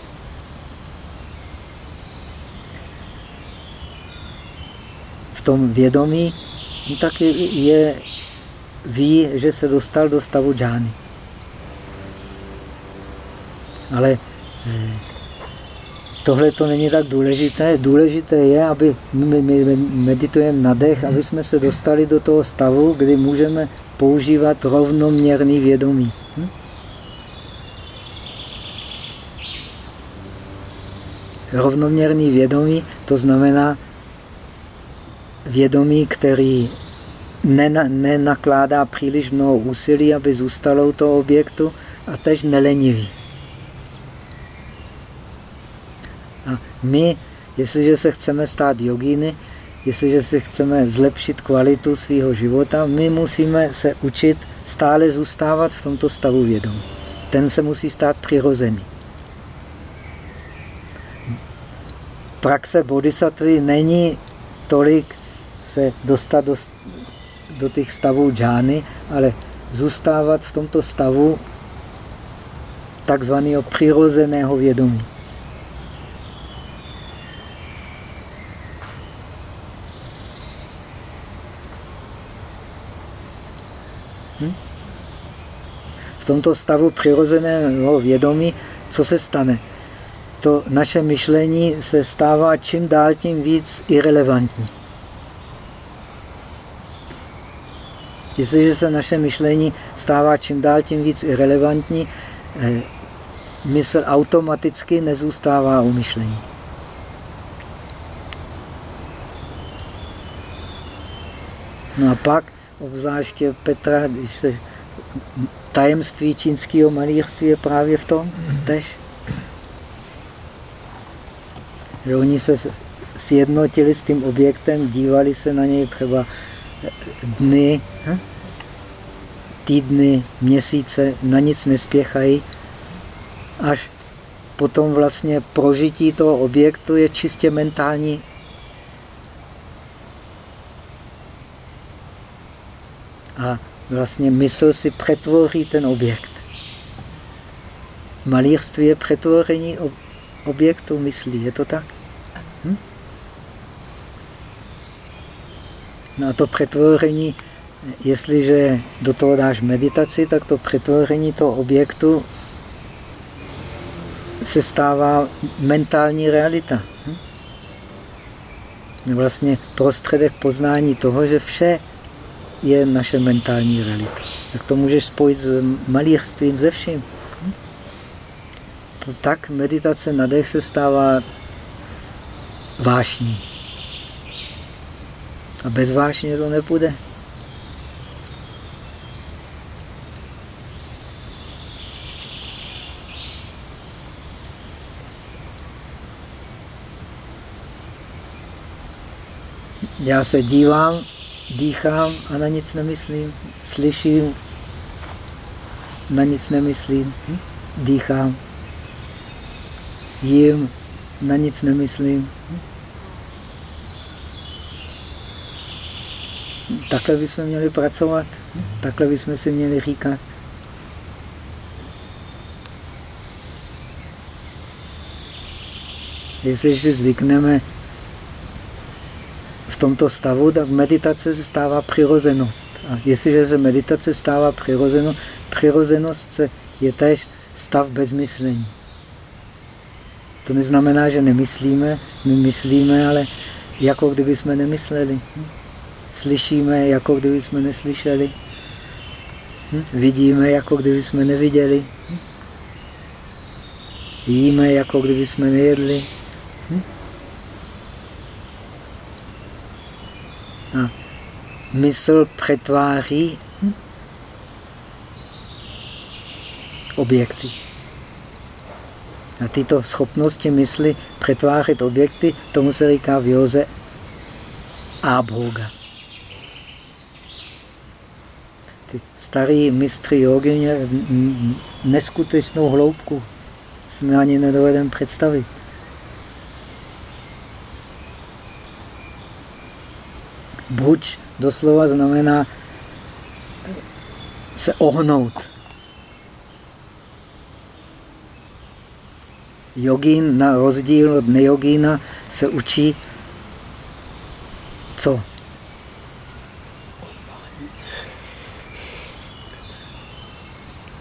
v tom vědomí, no tak je, ví, že se dostal do stavu džány. Ale eh, tohle to není tak důležité. Důležité je, aby my meditujeme na dech, aby jsme se dostali do toho stavu, kdy můžeme používat rovnoměrný vědomí. Hm? Rovnoměrný vědomí, to znamená vědomí, který nenakládá příliš mnoho úsilí, aby zůstalo u toho objektu a tež nelenivý. A my, jestliže se chceme stát jogíny, jestliže se chceme zlepšit kvalitu svého života, my musíme se učit stále zůstávat v tomto stavu vědomí. Ten se musí stát přirozený. Praxe bodhisattvy není tolik se dostat do, do těch stavů džány, ale zůstávat v tomto stavu takzvaného přirozeného vědomí. Tomto stavu přirozeného vědomí, co se stane? To naše myšlení se stává čím dál tím víc irrelevantní. Jestliže se naše myšlení stává čím dál tím víc irrelevantní, eh, mysl automaticky nezůstává u myšlení. No a pak, obzvláště Petra, když se tajemství čínského malířství je právě v tom tež. Že oni se sjednotili s tím objektem, dívali se na něj třeba dny, hm? týdny, měsíce, na nic nespěchají, až potom vlastně prožití toho objektu je čistě mentální. A vlastně mysl si přetvoří ten objekt. Malířství je přetvoření objektu myslí, je to tak? Hm? No a to přetvoření, jestliže do toho dáš meditaci, tak to přetvoření toho objektu se stává mentální realita. Hm? Vlastně prostředek poznání toho, že vše je naše mentální realita. Tak to můžeš spojit s malířstvím, ze vším. Tak meditace na dech se stává vášní. A bez vášně to nepůjde. Já se dívám, dýchám a na nic nemyslím. Slyším, na nic nemyslím. Hm? Dýchám. Jím, na nic nemyslím. Hm? Takhle bychom měli pracovat, takhle bychom si měli říkat. Jestli si zvykneme tomto stavu, tak meditace se stává přirozenost. A jestliže se meditace stává přirozenost, přirozenost se je též stav bez myšlení. To neznamená, že nemyslíme, my myslíme, ale jako kdyby jsme nemysleli. Slyšíme, jako kdyby jsme neslyšeli. Vidíme, jako kdyby jsme neviděli. Jíme, jako kdyby jsme nejedli. A mysl přetváří objekty. A tyto schopnosti mysli přetvářet objekty, tomu se říká v józe abhoga. Ty starý mistry jogy neskutečnou hloubku. Jsme ani nedovedeme představit. Buď doslova znamená se ohnout. Jogín na rozdíl od nejogína se učí co?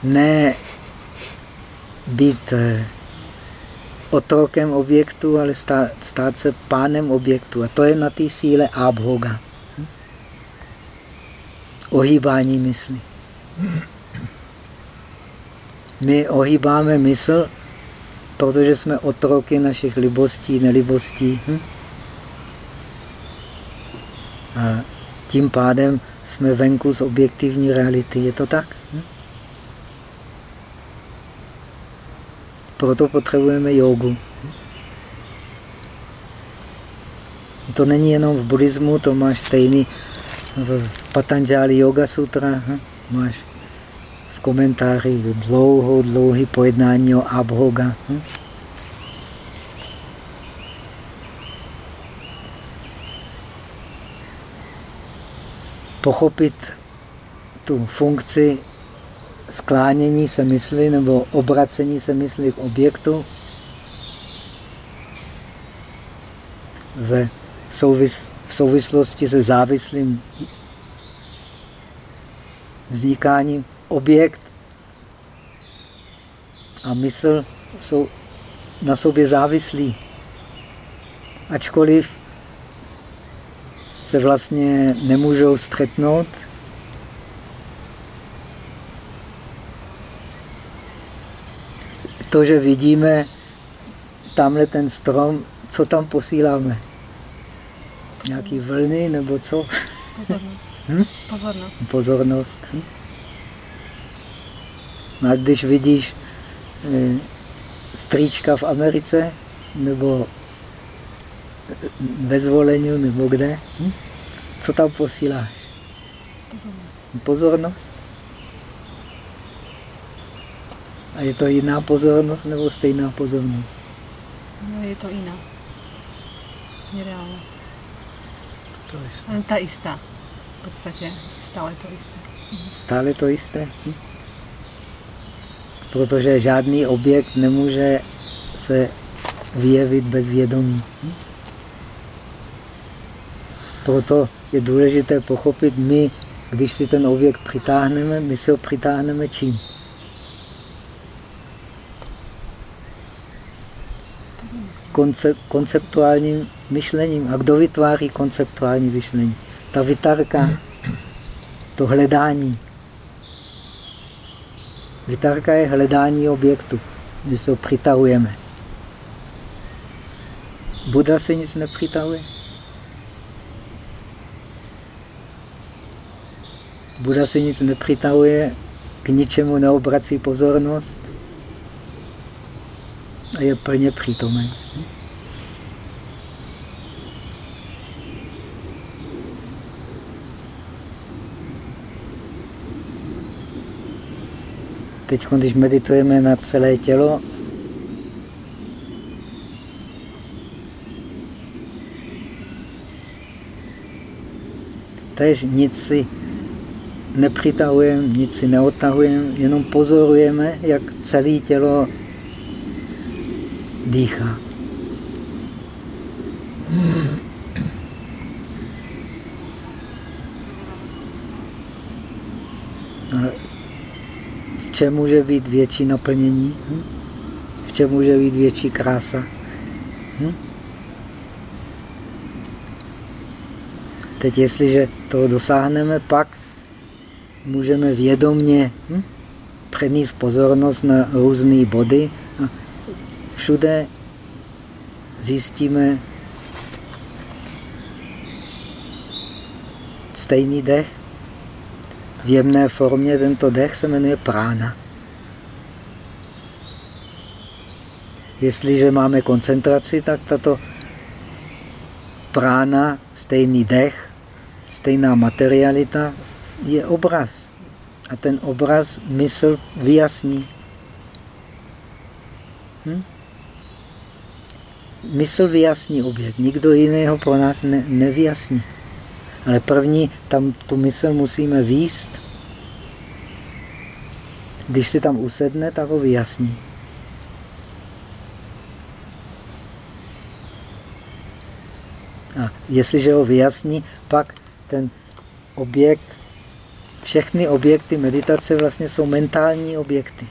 Ne být eh, otrokem objektu, ale stát, stát se pánem objektu. A to je na té síle abhoga. Ohýbání mysli. My ohýbáme mysl protože jsme otroky našich libostí, nelibostí. Hm? A tím pádem jsme venku z objektivní reality. Je to tak? Hm? Proto potřebujeme jogu. To není jenom v buddhismu, to máš stejný v Patanjali Yoga Sutra. Hm? Máš komentáři dlouhou, dlouhý pojednání o abhoga. Hm? Pochopit tu funkci sklánění se mysli nebo obracení se mysli k objektu v, souvis, v souvislosti se závislým vznikáním objekt a mysl jsou na sobě závislí. Ačkoliv se vlastně nemůžou střetnout, to, že vidíme tamhle ten strom, co tam posíláme? Nějaký vlny nebo co? Pozornost. Hm? Pozornost. Pozornost. Hm? No a když vidíš e, strýčka v Americe, nebo ve zvoleniu, nebo kde, hm? co tam posíláš? Pozornost. pozornost. A je to jiná pozornost nebo stejná pozornost? No, je to jiná. Nereálna. To jistě. Ale ta istá. V podstatě stále to jisté. Stále to jisté? Hm? protože žádný objekt nemůže se vyjevit bez vědomí. Proto je důležité pochopit, my, když si ten objekt přitáhneme, my si ho přitáhneme čím? Koncep, konceptuálním myšlením. A kdo vytváří konceptuální myšlení? Ta vytárka, to hledání. Vytárka je hledání objektu, kdy se ho přitahujeme. Buda se nic nepřitahuje. Buda se nic nepřitahuje, k ničemu neobrací pozornost a je plně přítomen. Teď, když meditujeme na celé tělo, tež nic si nepřitahujeme, nic si neodtahujeme, jenom pozorujeme, jak celé tělo dýchá. Čem může být větší naplnění? Hm? V čem může být větší krása? Hm? Teď, jestliže toho dosáhneme, pak můžeme vědomně hm? přenést pozornost na různé body a všude zjistíme stejný dech. V jemné formě tento dech se jmenuje prána. Jestliže máme koncentraci, tak tato prána, stejný dech, stejná materialita je obraz. A ten obraz mysl vyjasní. Hm? Mysl vyjasní objekt, nikdo jiného pro nás ne, nevyjasní. Ale první, tam tu mysl musíme výst. Když si tam usedne, tak ho vyjasní. A jestliže ho vyjasní, pak ten objekt, všechny objekty meditace vlastně jsou mentální objekty.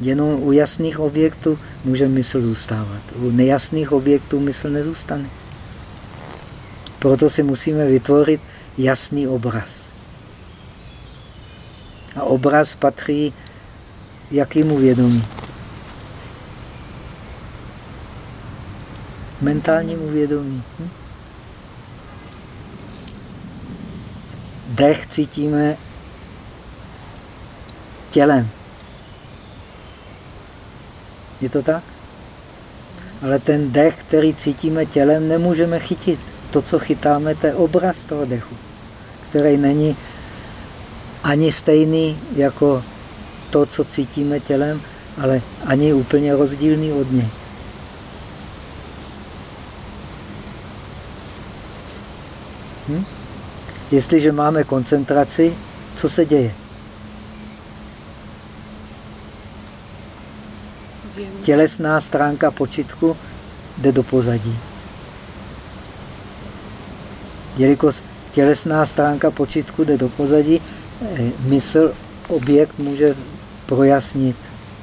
Jenom u jasných objektů může mysl zůstávat. U nejasných objektů mysl nezůstane. Proto si musíme vytvořit jasný obraz. A obraz patří jakému vědomí? Mentálnímu vědomí. Hm? Dech cítíme tělem. Je to tak? Ale ten dech, který cítíme tělem, nemůžeme chytit. To, co chytáme, to je obraz toho dechu, který není ani stejný jako to, co cítíme tělem, ale ani úplně rozdílný od něj. Hm? Jestliže máme koncentraci, co se děje? Tělesná stránka počitku jde do pozadí. Jelikož tělesná stránka počitku jde do pozadí, eh, mysl objekt může projasnit.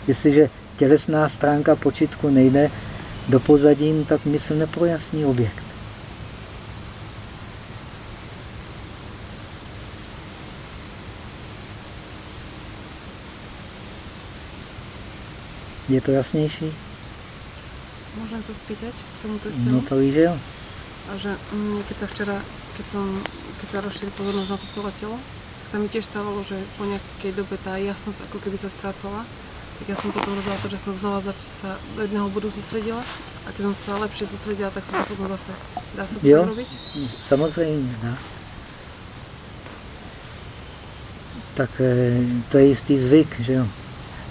Jestliže tělesná stránka počitku nejde do pozadí, tak mysl neprojasní objekt. Je to jasnější? Môžem sa spýtať k tomuto No istému? to víš, jo. A že mm, keď sa včera, keď som, keď sa rozšíri pozornosť na to celé telo, tak sa mi tiež stávalo, že po nejakej dobe tá jasnosť ako keby sa strácala. Tak ja som potom robila to, že som znova zač- sa do jedného bodu sústredila a keď som sa lepšie sústredila, tak som sa potom zase... Dá sa to Jo. robiť? Samozřejmě, dá. Tak eh, to je jistý zvyk, že jo.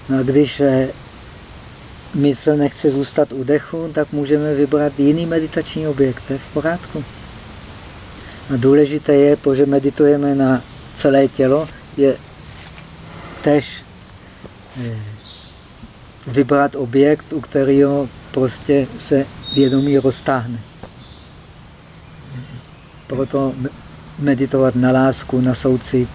No a když eh, mysl nechce zůstat u dechu, tak můžeme vybrat jiný meditační objekt, to je v pořádku. Důležité je, protože meditujeme na celé tělo, je tež eh, vybrat objekt, u kterého prostě se vědomí roztáhne. Proto me- meditovat na lásku, na soucit.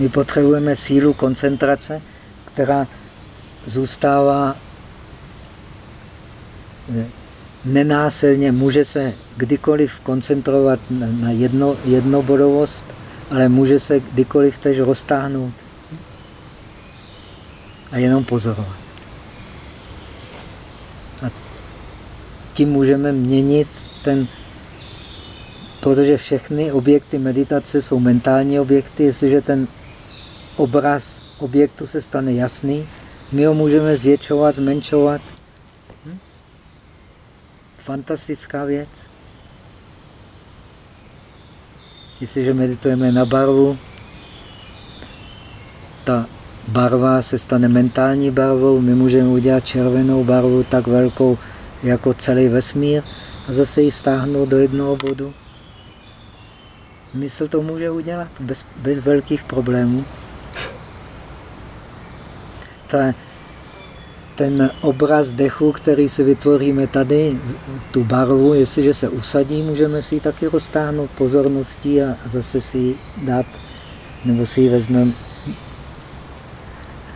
My potřebujeme sílu koncentrace, která zůstává eh, nenásilně, může se kdykoliv koncentrovat na jedno, jednobodovost, ale může se kdykoliv tež roztáhnout a jenom pozorovat. A tím můžeme měnit ten, protože všechny objekty meditace jsou mentální objekty, jestliže ten obraz objektu se stane jasný, my ho můžeme zvětšovat, zmenšovat. Hm? Fantastická věc. Jestliže meditujeme na barvu, ta barva se stane mentální barvou, my můžeme udělat červenou barvu tak velkou jako celý vesmír a zase ji stáhnout do jednoho bodu. Mysl to může udělat bez, bez velkých problémů. Ta, ten obraz dechu, který si vytvoříme tady, tu barvu, jestliže se usadí, můžeme si ji taky roztáhnout pozorností a zase si ji dát, nebo si ji vezmeme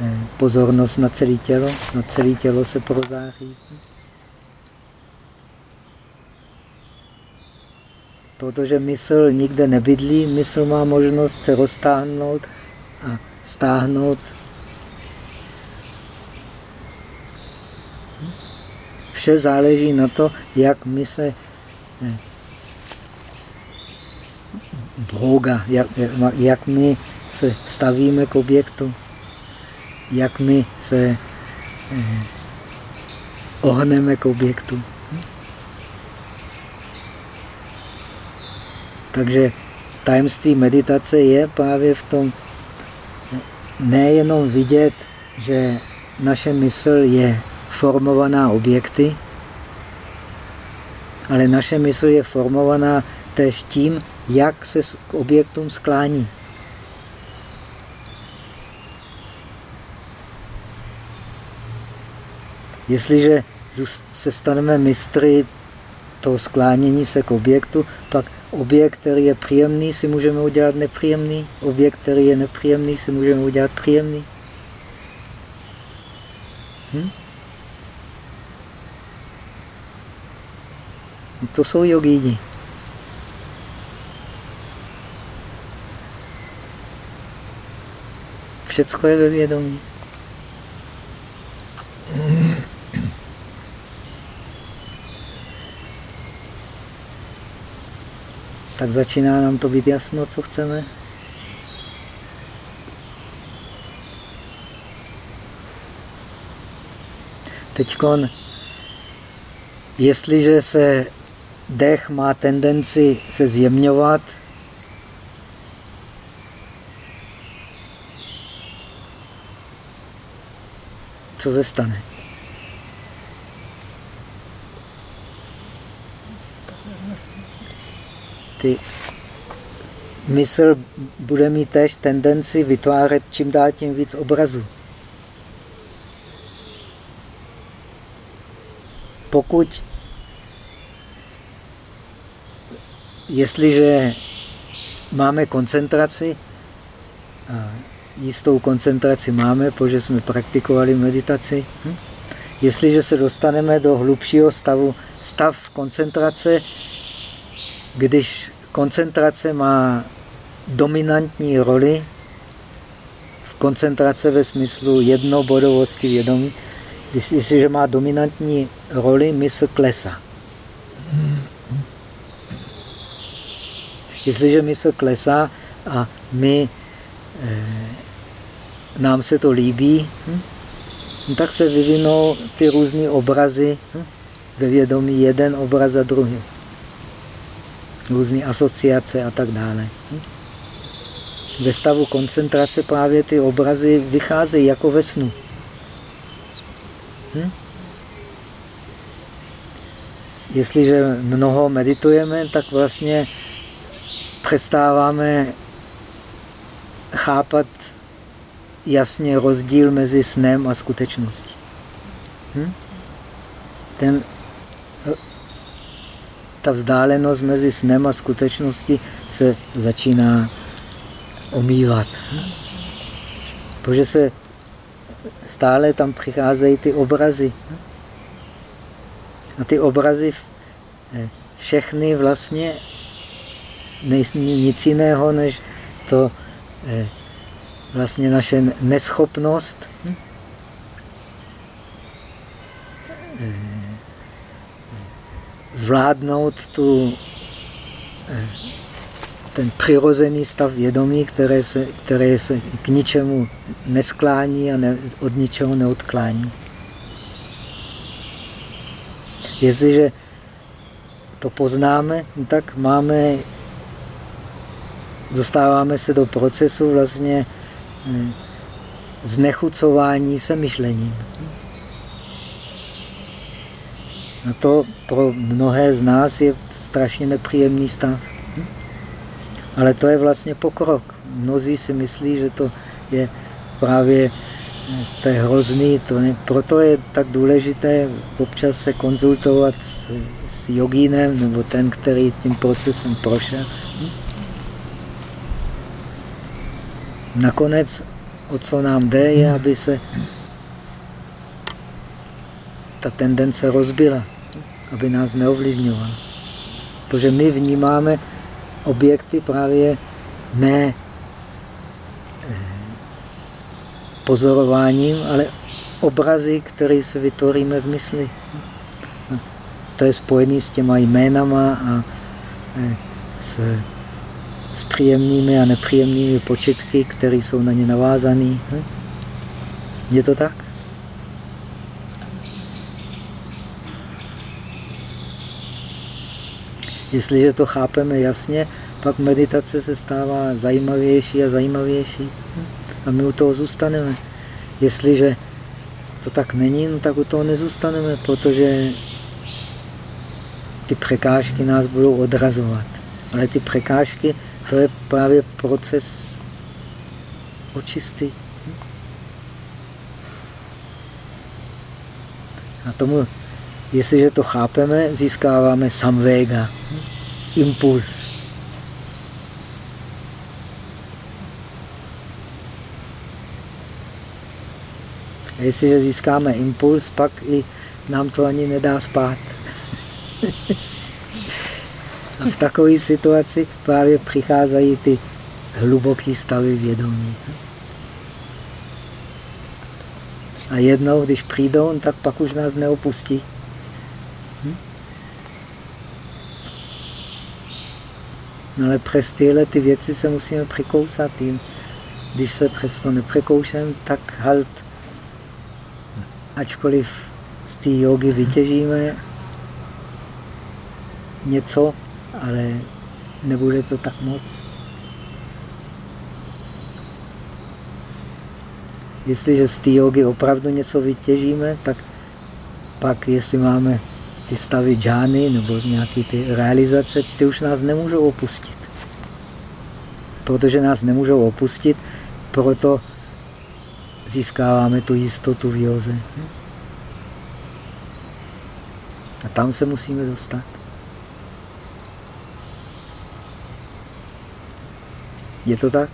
eh, pozornost na celé tělo, na celé tělo se prozáří. Protože mysl nikde nebydlí, mysl má možnost se roztáhnout a stáhnout Vše záleží na to, jak my se eh, Boga, jak, jak my se stavíme k objektu, jak my se eh, ohneme k objektu. Takže tajemství meditace je právě v tom nejenom vidět, že naše mysl je formovaná objekty, ale naše mysl je formovaná tež tím, jak se k objektům sklání. Jestliže se staneme mistry toho sklánění se k objektu, pak objekt, který je příjemný, si můžeme udělat nepříjemný, objekt, který je nepříjemný, si můžeme udělat příjemný. Hm? To jsou jogíni. Všecko je ve vědomí. Tak začíná nám to být jasno, co chceme. Teď, jestliže se dech má tendenci se zjemňovat. Co se stane? Ty mysl bude mít též tendenci vytvářet čím dál tím víc obrazů. Pokud jestliže máme koncentraci, a jistou koncentraci máme, protože jsme praktikovali meditaci, hm? jestliže se dostaneme do hlubšího stavu, stav koncentrace, když koncentrace má dominantní roli, v koncentrace ve smyslu jednobodovosti vědomí, jestliže má dominantní roli, mysl klesá. Jestliže mysl klesá a my, e, nám se to líbí, hm, tak se vyvinou ty různé obrazy hm, ve vědomí, jeden obraz za druhý. Různé asociace a tak dále. Hm. Ve stavu koncentrace právě ty obrazy vycházejí jako ve snu. Hm? Jestliže mnoho meditujeme, tak vlastně přestáváme chápat jasně rozdíl mezi snem a skutečností. Hm? Ten, ta vzdálenost mezi snem a skutečností se začíná omývat. Hm? Protože se stále tam přicházejí ty obrazy. Hm? A ty obrazy eh, všechny vlastně nejsme nic jiného, než to eh, vlastně naše neschopnost hm? eh, zvládnout tu, eh, ten přirozený stav vědomí, které se, které se k ničemu nesklání a ne, od ničeho neodklání. Jestliže to poznáme, tak máme dostáváme se do procesu vlastně hm, znechucování se myšlením. A to pro mnohé z nás je strašně nepříjemný stav. Ale to je vlastně pokrok. Mnozí si myslí, že to je právě to je hrozný, to ne, proto je tak důležité občas se konzultovat s, s jogínem nebo ten, který tím procesem prošel. Nakonec, o co nám jde, je, aby se ta tendence rozbila, aby nás neovlivňovala. Protože my vnímáme objekty právě ne eh, pozorováním, ale obrazy, které se vytvoříme v mysli. To je spojené s těma jménama a eh, s, s příjemnými a nepříjemnými počitky, které jsou na ně navázané. Je to tak? Jestliže to chápeme jasně, pak meditace se stává zajímavější a zajímavější. A my u toho zůstaneme. Jestliže to tak není, no tak u toho nezůstaneme, protože ty překážky nás budou odrazovat. Ale ty překážky, to je právě proces očistý. A tomu, jestliže to chápeme, získáváme samvega, impuls. A jestliže získáme impuls, pak i nám to ani nedá spát. A v takové situaci právě přicházejí ty hluboké stavy vědomí. A jednou, když přijdou, tak pak už nás neopustí. Hm? No ale přes tyhle ty věci se musíme překousat. Když se přes to tak halt ačkoliv z té jogy vytěžíme něco, ale nebude to tak moc. Jestliže z té jogy opravdu něco vytěžíme, tak pak, jestli máme ty stavy džány nebo nějaké ty realizace, ty už nás nemůžou opustit. Protože nás nemůžou opustit, proto získáváme tu jistotu v józe. A tam se musíme dostat. Je to tak?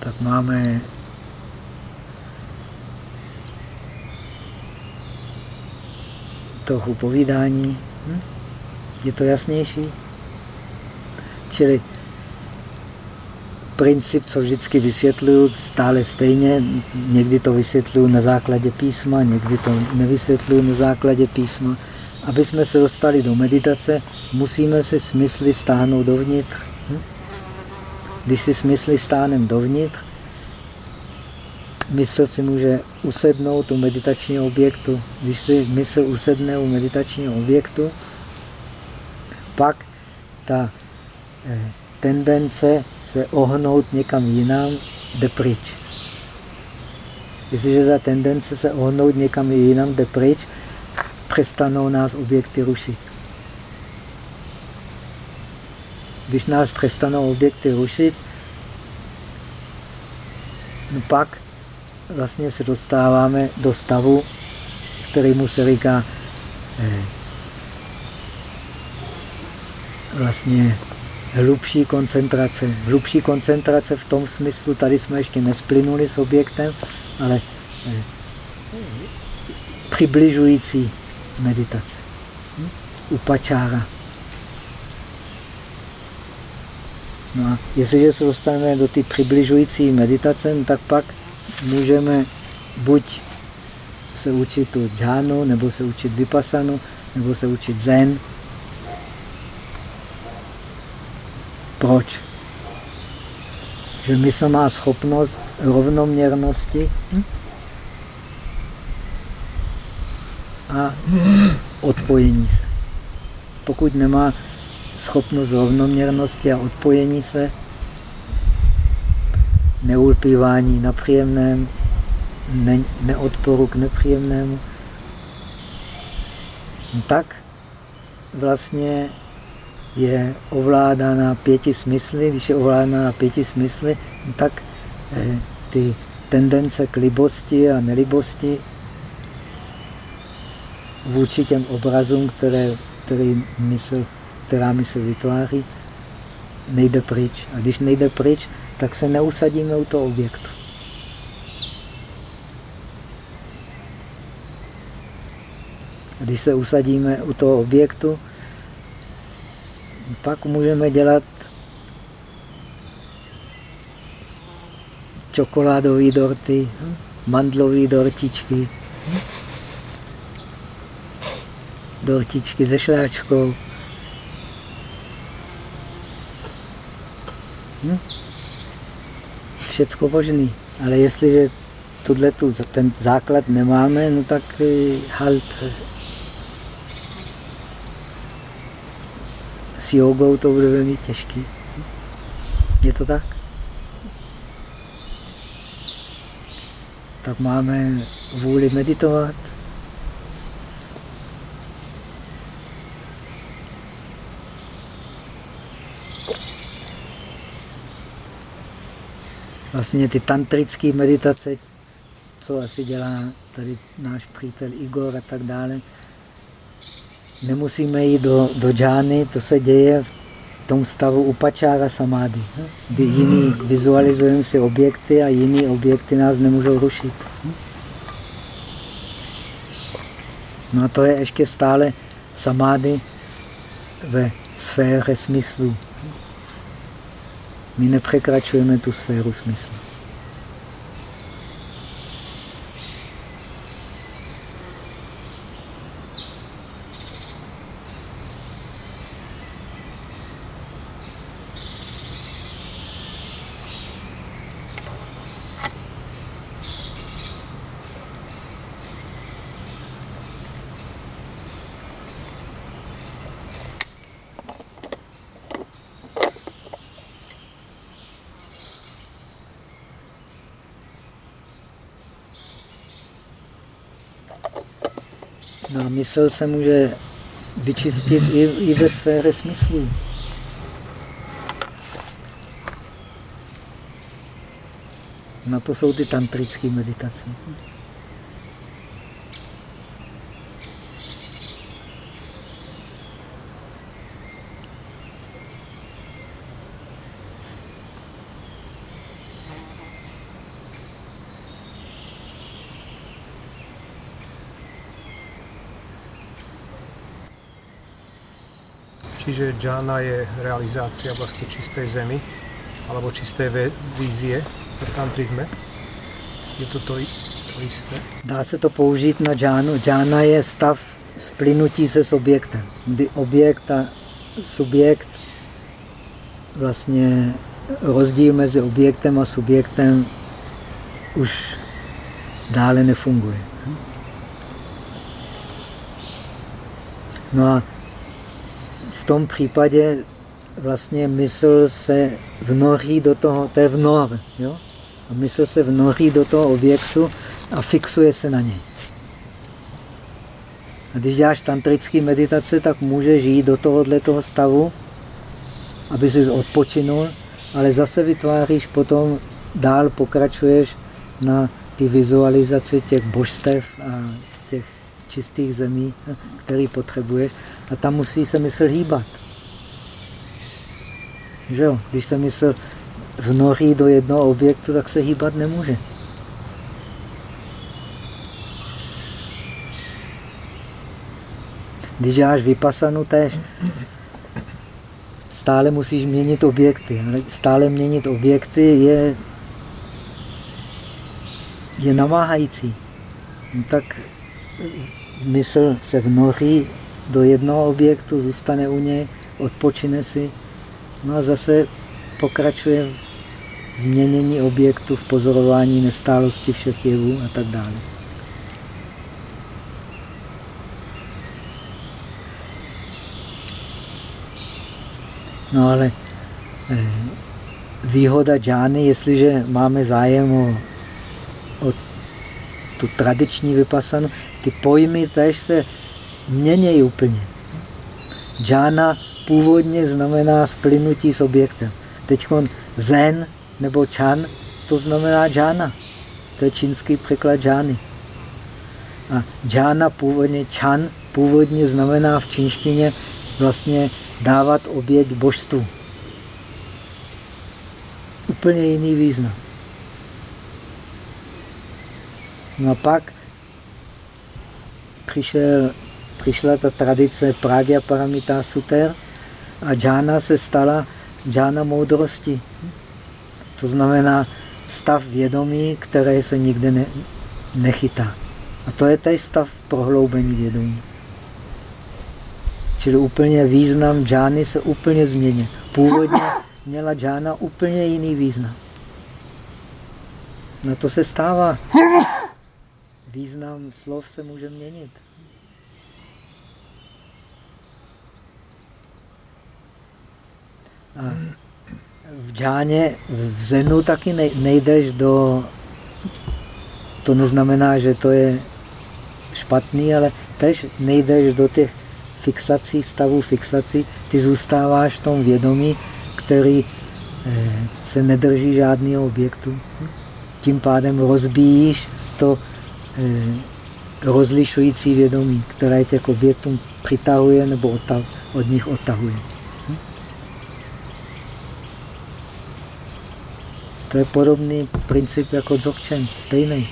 Tak máme trochu povídání. Hm? Je to jasnější? Čili princip, co vždycky vysvětluju, stále stejně. Někdy to vysvětluju na základě písma, někdy to nevysvětluju na základě písma. Aby jsme se dostali do meditace, musíme si smysly stáhnout dovnitř. Hm? Když si smysly stáhneme dovnitř, mysl si může usednout u meditačního objektu. Když si mysl usedne u meditačního objektu, pak ta eh, tendence se ohnout někam jinam jde pryč. Jestliže ta tendence se ohnout někam jinam jde pryč, přestanou nás objekty rušit. Když nás přestanou objekty rušit, no pak vlastně se dostáváme do stavu, kterýmu se říká eh, vlastně hlubší koncentrace. Hlubší koncentrace v tom smyslu, tady jsme ještě nesplynuli s objektem, ale eh, přibližující meditace. Hm? Upačára. No a jestliže se dostaneme do té přibližující meditace, no tak pak můžeme buď se učit tu džánu, nebo se učit vypasanu, nebo se učit zen, Proč? Že mysl má schopnost rovnoměrnosti a odpojení se. Pokud nemá schopnost rovnoměrnosti a odpojení se, neulpívání na příjemném, ne, neodporu k nepříjemnému, tak vlastně je ovládána pěti smysly, když je ovládána pěti smysly, tak eh, ty tendence k libosti a nelibosti vůči těm obrazům, které, který mysl, která mysl vytváří, nejde pryč. A když nejde pryč, tak se neusadíme u toho objektu. A když se usadíme u toho objektu, pak můžeme dělat čokoládové dorty, mandlové dortičky, dortičky se šláčkou. Hm? Všecko možný. Ale jestliže tuhle tu, ten základ nemáme, no tak eh, halt s jogou to budeme mít těžký. Je to tak? Tak máme vůli meditovat. Vlastně ty tantrické meditace, co asi dělá tady náš přítel Igor a tak dále, nemusíme jít do, do džány, to se děje v tom stavu upačára samády, kdy jiný vizualizujeme si objekty a jiný objekty nás nemůžou rušit. No a to je ještě stále samády ve sféře smyslu. My nepřekračujeme tu sféru smyslu. No a mysl se může vyčistit i, i ve sféře smyslu. Na to jsou ty tantrické meditace. Čiže džána je realizácia vlastne čistej zemi alebo čisté vízie v tantrizme. Je to to, to? Dá se to použít na džánu. Džána je stav splynutí se s objektem, kdy objekt a subjekt vlastně rozdíl mezi objektem a subjektem už dále nefunguje. No a tom případě vlastně mysl se vnoří do toho, to je vnor, jo? A mysl se vnoří do toho objektu a fixuje se na něj. A když děláš tantrické meditace, tak můžeš jít do tohohle toho stavu, aby si odpočinul, ale zase vytváříš potom, dál pokračuješ na ty vizualizaci těch božstev a těch čistých zemí, který potřebuješ. A tam musí se mysl hýbat. Že jo? Když se mysl vnoří do jednoho objektu, tak se hýbat nemůže. Když děláš vypasanu tež, stále musíš měnit objekty. Stále měnit objekty je, je namáhající. No tak mysl se vnoří do jednoho objektu, zůstane u něj, odpočine si, no a zase pokračuje v měnění objektu, v pozorování nestálosti všech jevů a tak dále. No ale eh, výhoda džány, jestliže máme zájem o, o tu tradiční vypasanu, ty pojmy tež se měnějí úplně. Džána původně znamená splynutí s objektem. Teď zen nebo čan, to znamená džána. To je čínský překlad džány. A džána původně, čan původně znamená v čínštině vlastně dávat oběť božstvu. Úplně jiný význam. No a pak přišel, přišla ta tradice Pragya Paramita Suter a džána se stala džána moudrosti. To znamená stav vědomí, které se nikdy ne, nechytá. A to je tež stav prohloubení vědomí. Čili úplně význam džány se úplně změnil. Původně měla džána úplně jiný význam. No to se stává. Význam slov se může měnit. V džáně, v zenu taky nejdeš do... To neznamená, že to je špatný, ale tež nejdeš do těch fixací, stavů fixací, ty zůstáváš v tom vědomí, který eh, se nedrží žádného objektu. Tím pádem rozbíjíš to eh, rozlišující vědomí, které tě k objektům přitahuje nebo od nich odtahuje. To je podobný princip jako dzogchen, stejný.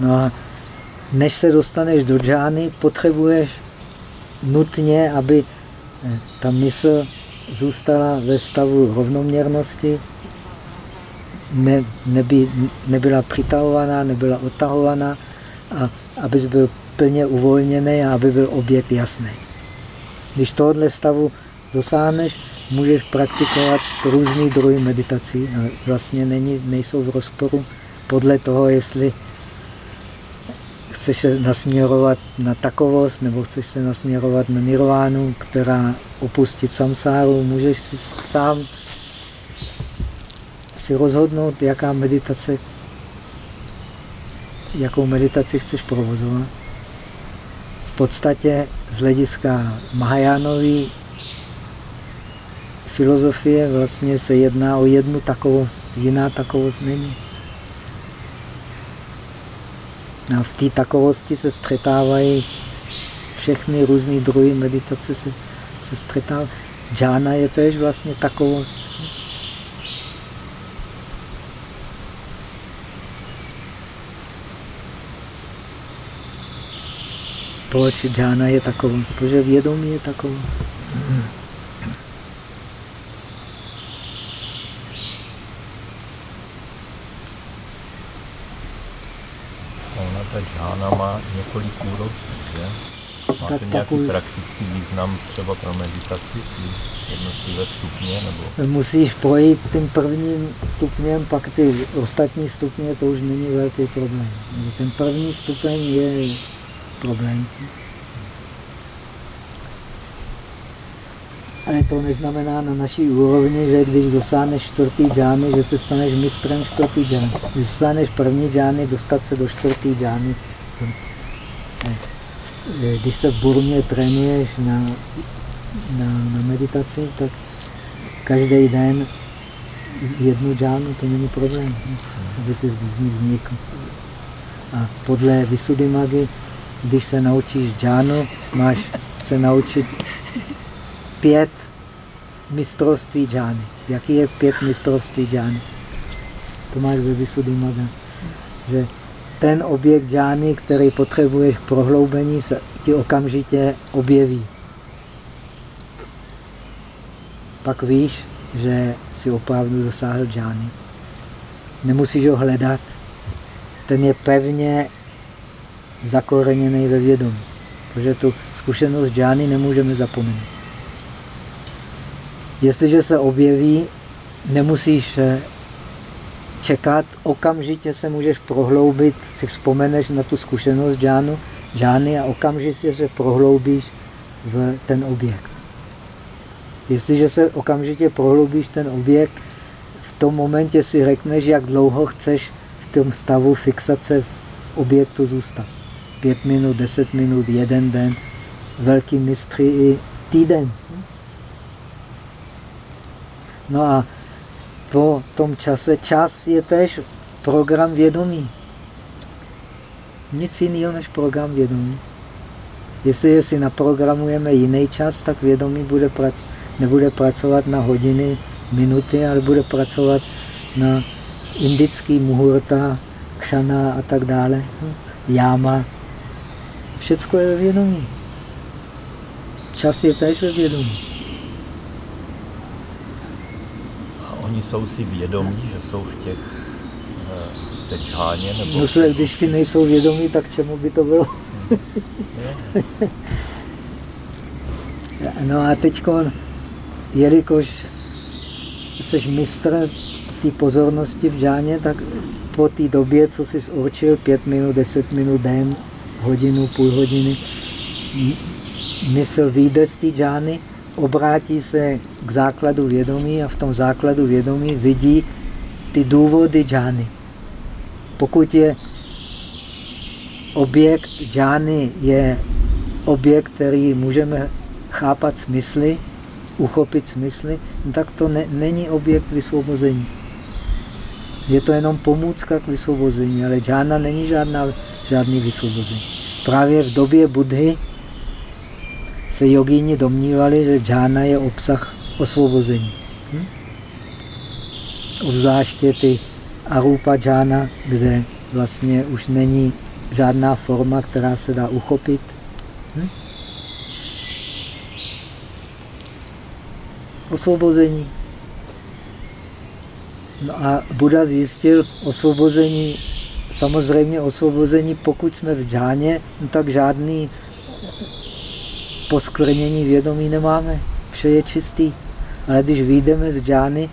No a než se dostaneš do džány, potřebuješ nutně, aby eh, ta mysl zůstala ve stavu rovnoměrnosti, ne, neby, nebyla přitahovaná, nebyla odtahovaná a abys byl plně uvolněný a aby byl objekt jasný. Když tohle stavu dosáhneš, můžeš praktikovat různý druhy meditací a vlastně není, nejsou v rozporu podle toho, jestli chceš se nasměrovat na takovost, nebo chceš se nasměrovat na nirvánu, která opustit samsáru, můžeš si sám si rozhodnout, jaká meditace, jakou meditaci chceš provozovat. V podstatě z hlediska Mahajánové filozofie vlastně se jedná o jednu takovost, jiná takovost není. A v té takovosti se střetávají všechny různé druhy meditace se, se střetávají. Džána je tež vlastně takovost. Proč džána je takovost? Protože vědomí je takovost. Džána má několik úrovní, že? Má to nějaký takový... praktický význam třeba pro meditaci, ty jednotlivé stupně? Nebo... Musíš projít tím prvním stupněm, pak ty ostatní stupně, to už není velký problém. Ten první stupeň je problém. Ale to neznamená na naší úrovni, že když dosáhneš čtvrtý džány, že se staneš mistrem čtvrtý džány. Když dosáhneš první džány, dostat se do čtvrtý džány. Když se v Burmě trénuješ na, na, na meditaci, tak každý den jednu džánu, to není problém, aby se z ní vznikl. A podle Visuddhimagy, když se naučíš džánu, máš se naučit pět mistrovství džány. Jaký je pět mistrovství džány? To máš ve Visuddhimagga. Že ten objekt džány, který potřebuješ k prohloubení, se ti okamžitě objeví. Pak víš, že si opravdu dosáhl džány. Nemusíš ho hledat. Ten je pevně zakoreněný ve vědomí. Protože tu zkušenost džány nemůžeme zapomenout. Jestliže se objeví, nemusíš eh, čekat, okamžitě se můžeš prohloubit, si vzpomeneš na tu zkušenost džánu, džány a okamžitě se prohloubíš v ten objekt. Jestliže se okamžitě prohloubíš ten objekt, v tom momentě si řekneš, jak dlouho chceš v tom stavu fixace v objektu zůstat. pět minut, deset minut, jeden den. Velký mistři i týden. No a po tom čase, čas je tež program vědomí. Nic jiného než program vědomí. Jestliže si naprogramujeme jiný čas, tak vědomí bude prac, nebude pracovat na hodiny, minuty, ale bude pracovat na indický muhurta, kšana a tak dále. Jáma. Všecko je ve vědomí. Čas je též ve vědomí. A oni jsou si vědomí, že jsou v těch eh, v té džháně? Nebo No, sle, když si nejsou vědomí, tak čemu by to bylo? no a teď, jelikož jsi mistr té pozornosti v džáně, tak po té době, co jsi určil, pět minut, deset minut, den, hodinu, půl hodiny, mysl vyjde z té džány, obrátí se k základu vědomí a v tom základu vědomí vidí ty důvody džány. Pokud je objekt džány je objekt, který můžeme chápat smysly, uchopit smysly, tak to ne, není objekt vysvobození. Je to jenom pomůcka k vysvobození, ale džána není žádná, žádný vysvobození. Právě v době Budhy se jogíni domnívali, že džána je obsah osvobození. Hm? Obzvláště ty arupa džána, kde vlastně už není žádná forma, která se dá uchopit. Hm? Osvobození. No a Buda zjistil osvobození, samozřejmě osvobození, pokud jsme v džáně, no tak žádný poskvrnění vědomí nemáme. Vše je čistý. Ale když vyjdeme z džány,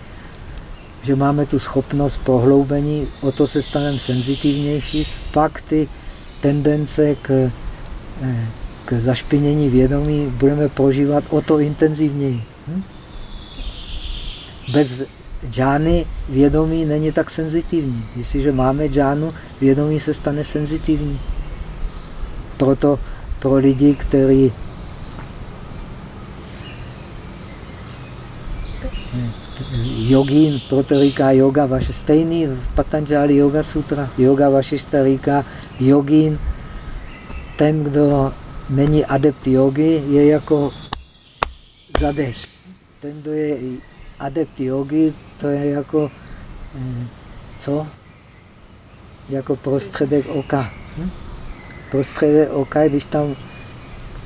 že máme tu schopnost prohloubení, o to se staneme senzitivnější, pak ty tendence k, eh, k zašpinění vědomí budeme prožívat o to intenzivněji. Hm? Bez džány vědomí není tak senzitivní. Jestliže máme džánu, vědomí se stane senzitivní. Proto pro lidi, kteří jogín, proto říká yoga vaše stejný v Patanjali Yoga Sutra. Yoga vaše říká jogín, ten, kdo není adept jogy, je jako zadek. Ten, kdo je adept jogy, to je jako hm, co? Jako prostředek oka. Hm? Prostředek oka, když tam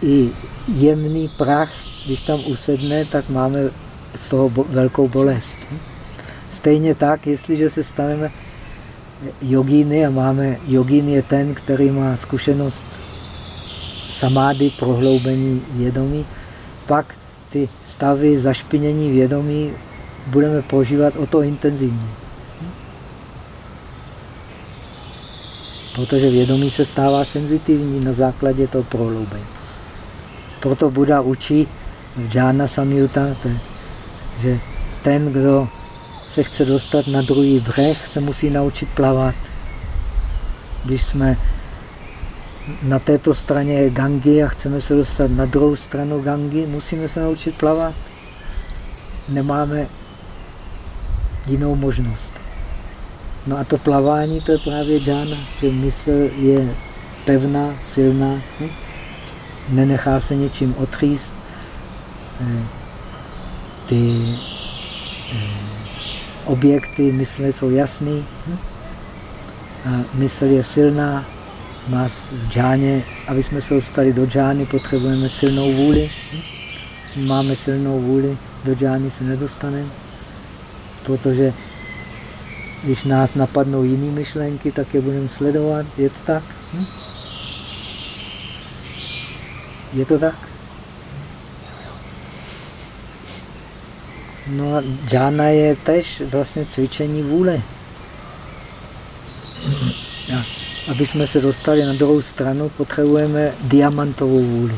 i jemný prach, když tam usedne, tak máme z toho bo velkou bolest. Stejně tak, jestliže se staneme jogíny a máme, jogín je ten, který má zkušenost samády, prohloubení vědomí, pak ty stavy zašpinění vědomí budeme prožívat o to intenzivně. Protože vědomí se stává senzitivní na základě toho prohloubení. Proto Buda učí Jhana Samyuta, že ten, kdo se chce dostat na druhý břeh, se musí naučit plavat. Když jsme na této straně Gangy a chceme se dostat na druhou stranu Gangy, musíme se naučit plavat. Nemáme jinou možnost. No a to plavání, to je právě džána, že mysl je pevná, silná, hm? nenechá se něčím otříst. Ty eh, objekty mysle jsou jasný. A mysl je silná, má v džáně, aby jsme se dostali do džány, potřebujeme silnou vůli. Máme silnou vůli, do džány se nedostaneme, protože když nás napadnou jiné myšlenky, tak je budeme sledovat. Je to tak? Hm? Je to tak? No a džána je tež vlastně cvičení vůle. A aby jsme se dostali na druhou stranu, potřebujeme diamantovou vůli.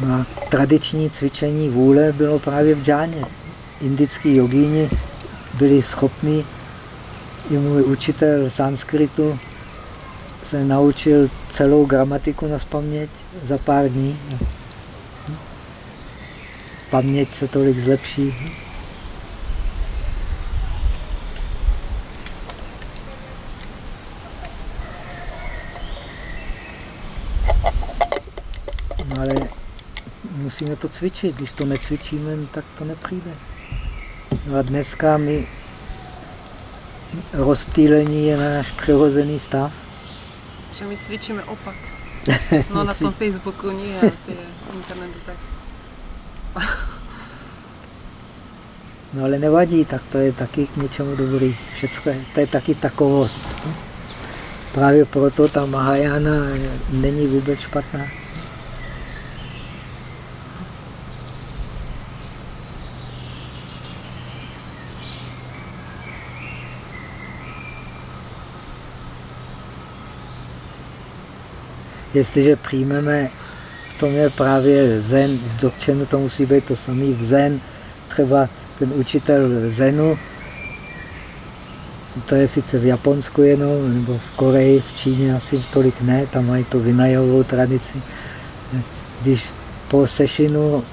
No a tradiční cvičení vůle bylo právě v džáně. indický jogíni byli schopni, i učitel sanskritu se naučil celou gramatiku na paměť za pár dní. Paměť se tolik zlepší. No ale musíme to cvičit. Když to necvičíme, tak to nepřijde. No a dneska my rozptýlení je náš přirozený stav. Že my cvičíme opak. No na tom Facebooku nie a tie internetu tak. No ale nevadí, tak to je taky k něčemu dobrý. Všecko je, to je taky takovost. Právě proto ta Mahajana není vůbec špatná. Jestliže přijmeme, v tom je právě zen, v Dzogčenu to musí být to samý, v zen třeba ten učitel zenu, to je sice v Japonsku jenom, nebo v Koreji, v Číně asi tolik ne, tam mají tu vinajovou tradici. Když po sešinu,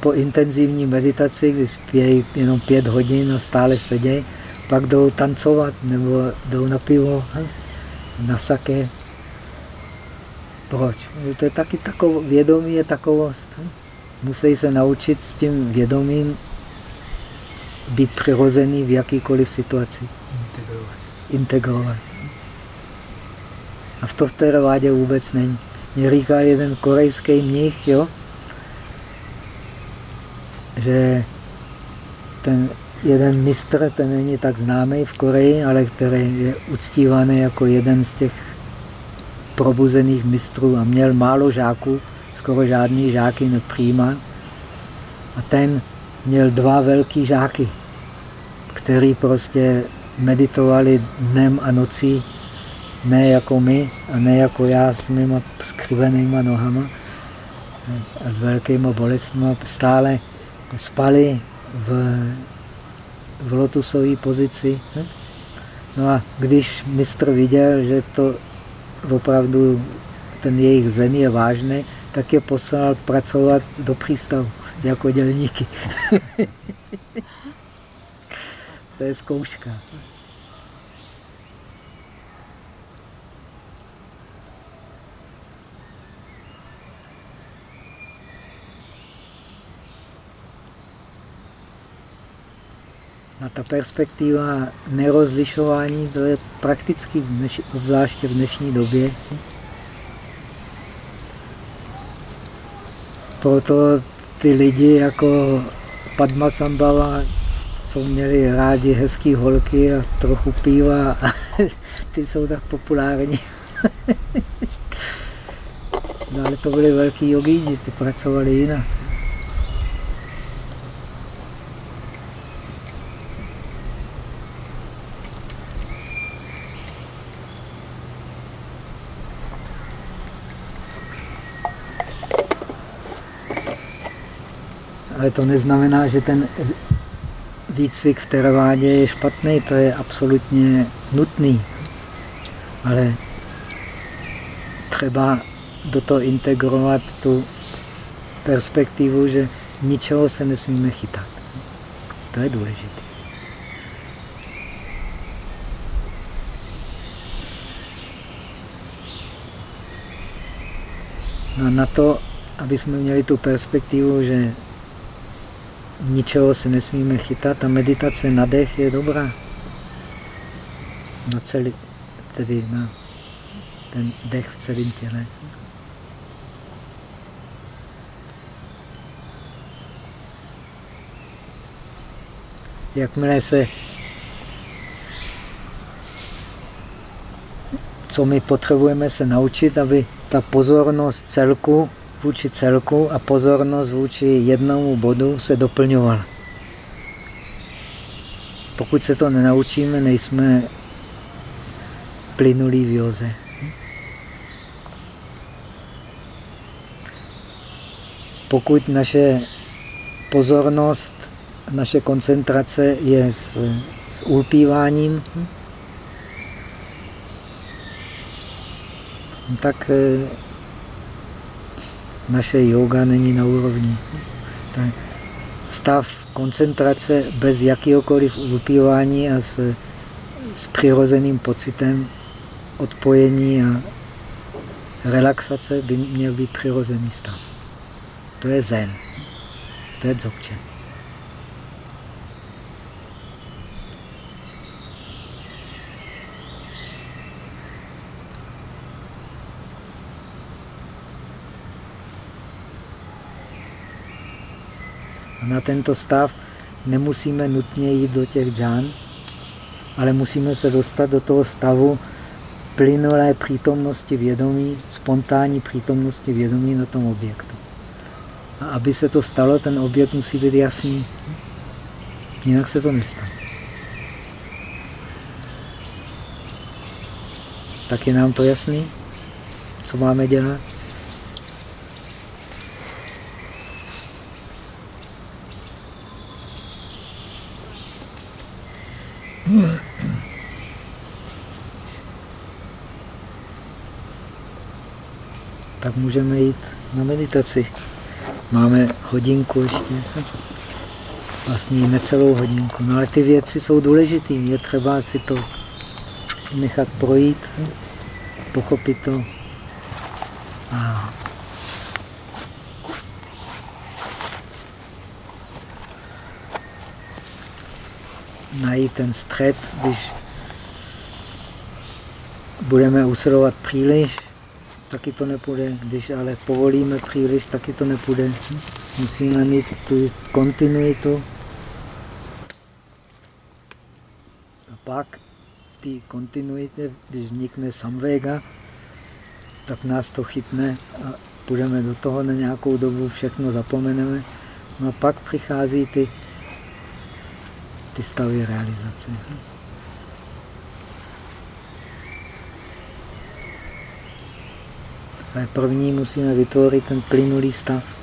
po intenzivní meditaci, když spějí jenom pět hodin a stále sedějí, pak jdou tancovat nebo jdou na pivo, na sake, proč? To je taky takovo, vědomí je takovost. Musí se naučit s tím vědomím být přirozený v jakýkoliv situaci. Integrovat. Integrovat. A v to v té vádě vůbec není. Mě říká jeden korejský mnich, jo, že ten jeden mistr, ten není tak známý v Koreji, ale který je uctívaný jako jeden z těch probuzených mistrů a měl málo žáků, skoro žádný žáky nepřijímal. A ten měl dva velký žáky, který prostě meditovali dnem a nocí, ne jako my a ne jako já s mýma skrivenýma nohama a s velkýma bolestmi. Stále spali v, v lotusové pozici. No a když mistr viděl, že to opravdu ten jejich zen je vážný, tak je poslal pracovat do přístavu jako dělníky. to je zkouška. A ta perspektiva nerozlišování, to je prakticky, dneš, obzvláště v dnešní době. Proto ty lidi jako Padma Sambhava, co měli rádi hezký holky a trochu piva, ty jsou tak populární. no ale to byli velký jogíni, ty pracovali jinak. Ale to neznamená, že ten výcvik v teravádě je špatný, to je absolutně nutný. Ale třeba do toho integrovat tu perspektivu, že ničeho se nesmíme chytat. To je důležité. No na to, aby jsme měli tu perspektivu, že ničeho se nesmíme chytat a meditace na dech je dobrá. Na celý, tedy na ten dech v celém těle. Jakmile se co my potřebujeme se naučit, aby ta pozornost celku vůči celku a pozornost vůči jednomu bodu se doplňovala. Pokud se to nenaučíme, nejsme plynulí v józe. Pokud naše pozornost naše koncentrace je s, s ulpíváním, tak eh, naše yoga není na úrovni. Tak stav koncentrace bez jakýhokoliv ulpívání a s, s přirozeným pocitem odpojení a relaxace by měl být přirozený stav. To je zen. To je dzogchen. A na tento stav nemusíme nutně jít do těch džán, ale musíme se dostat do toho stavu plynulé přítomnosti vědomí, spontánní přítomnosti vědomí na tom objektu. A aby se to stalo, ten objekt musí být jasný. Jinak se to nestane. Tak je nám to jasný? Co máme dělat? Tak můžeme jít na meditaci. Máme hodinku ještě, vlastně necelou hodinku. No ale ty věci jsou důležité, je třeba si to nechat projít, pochopit to. A najít ten střed, když budeme usilovat příliš, taky to nepůjde. Když ale povolíme příliš, taky to nepůjde. Musíme mít tu kontinuitu. A pak v té kontinuitě, když vznikne samvega, tak nás to chytne a půjdeme do toho na nějakou dobu, všechno zapomeneme. No a pak přichází ty, ty stavy realizace. Ale první musíme vytvořit ten plynulý stav.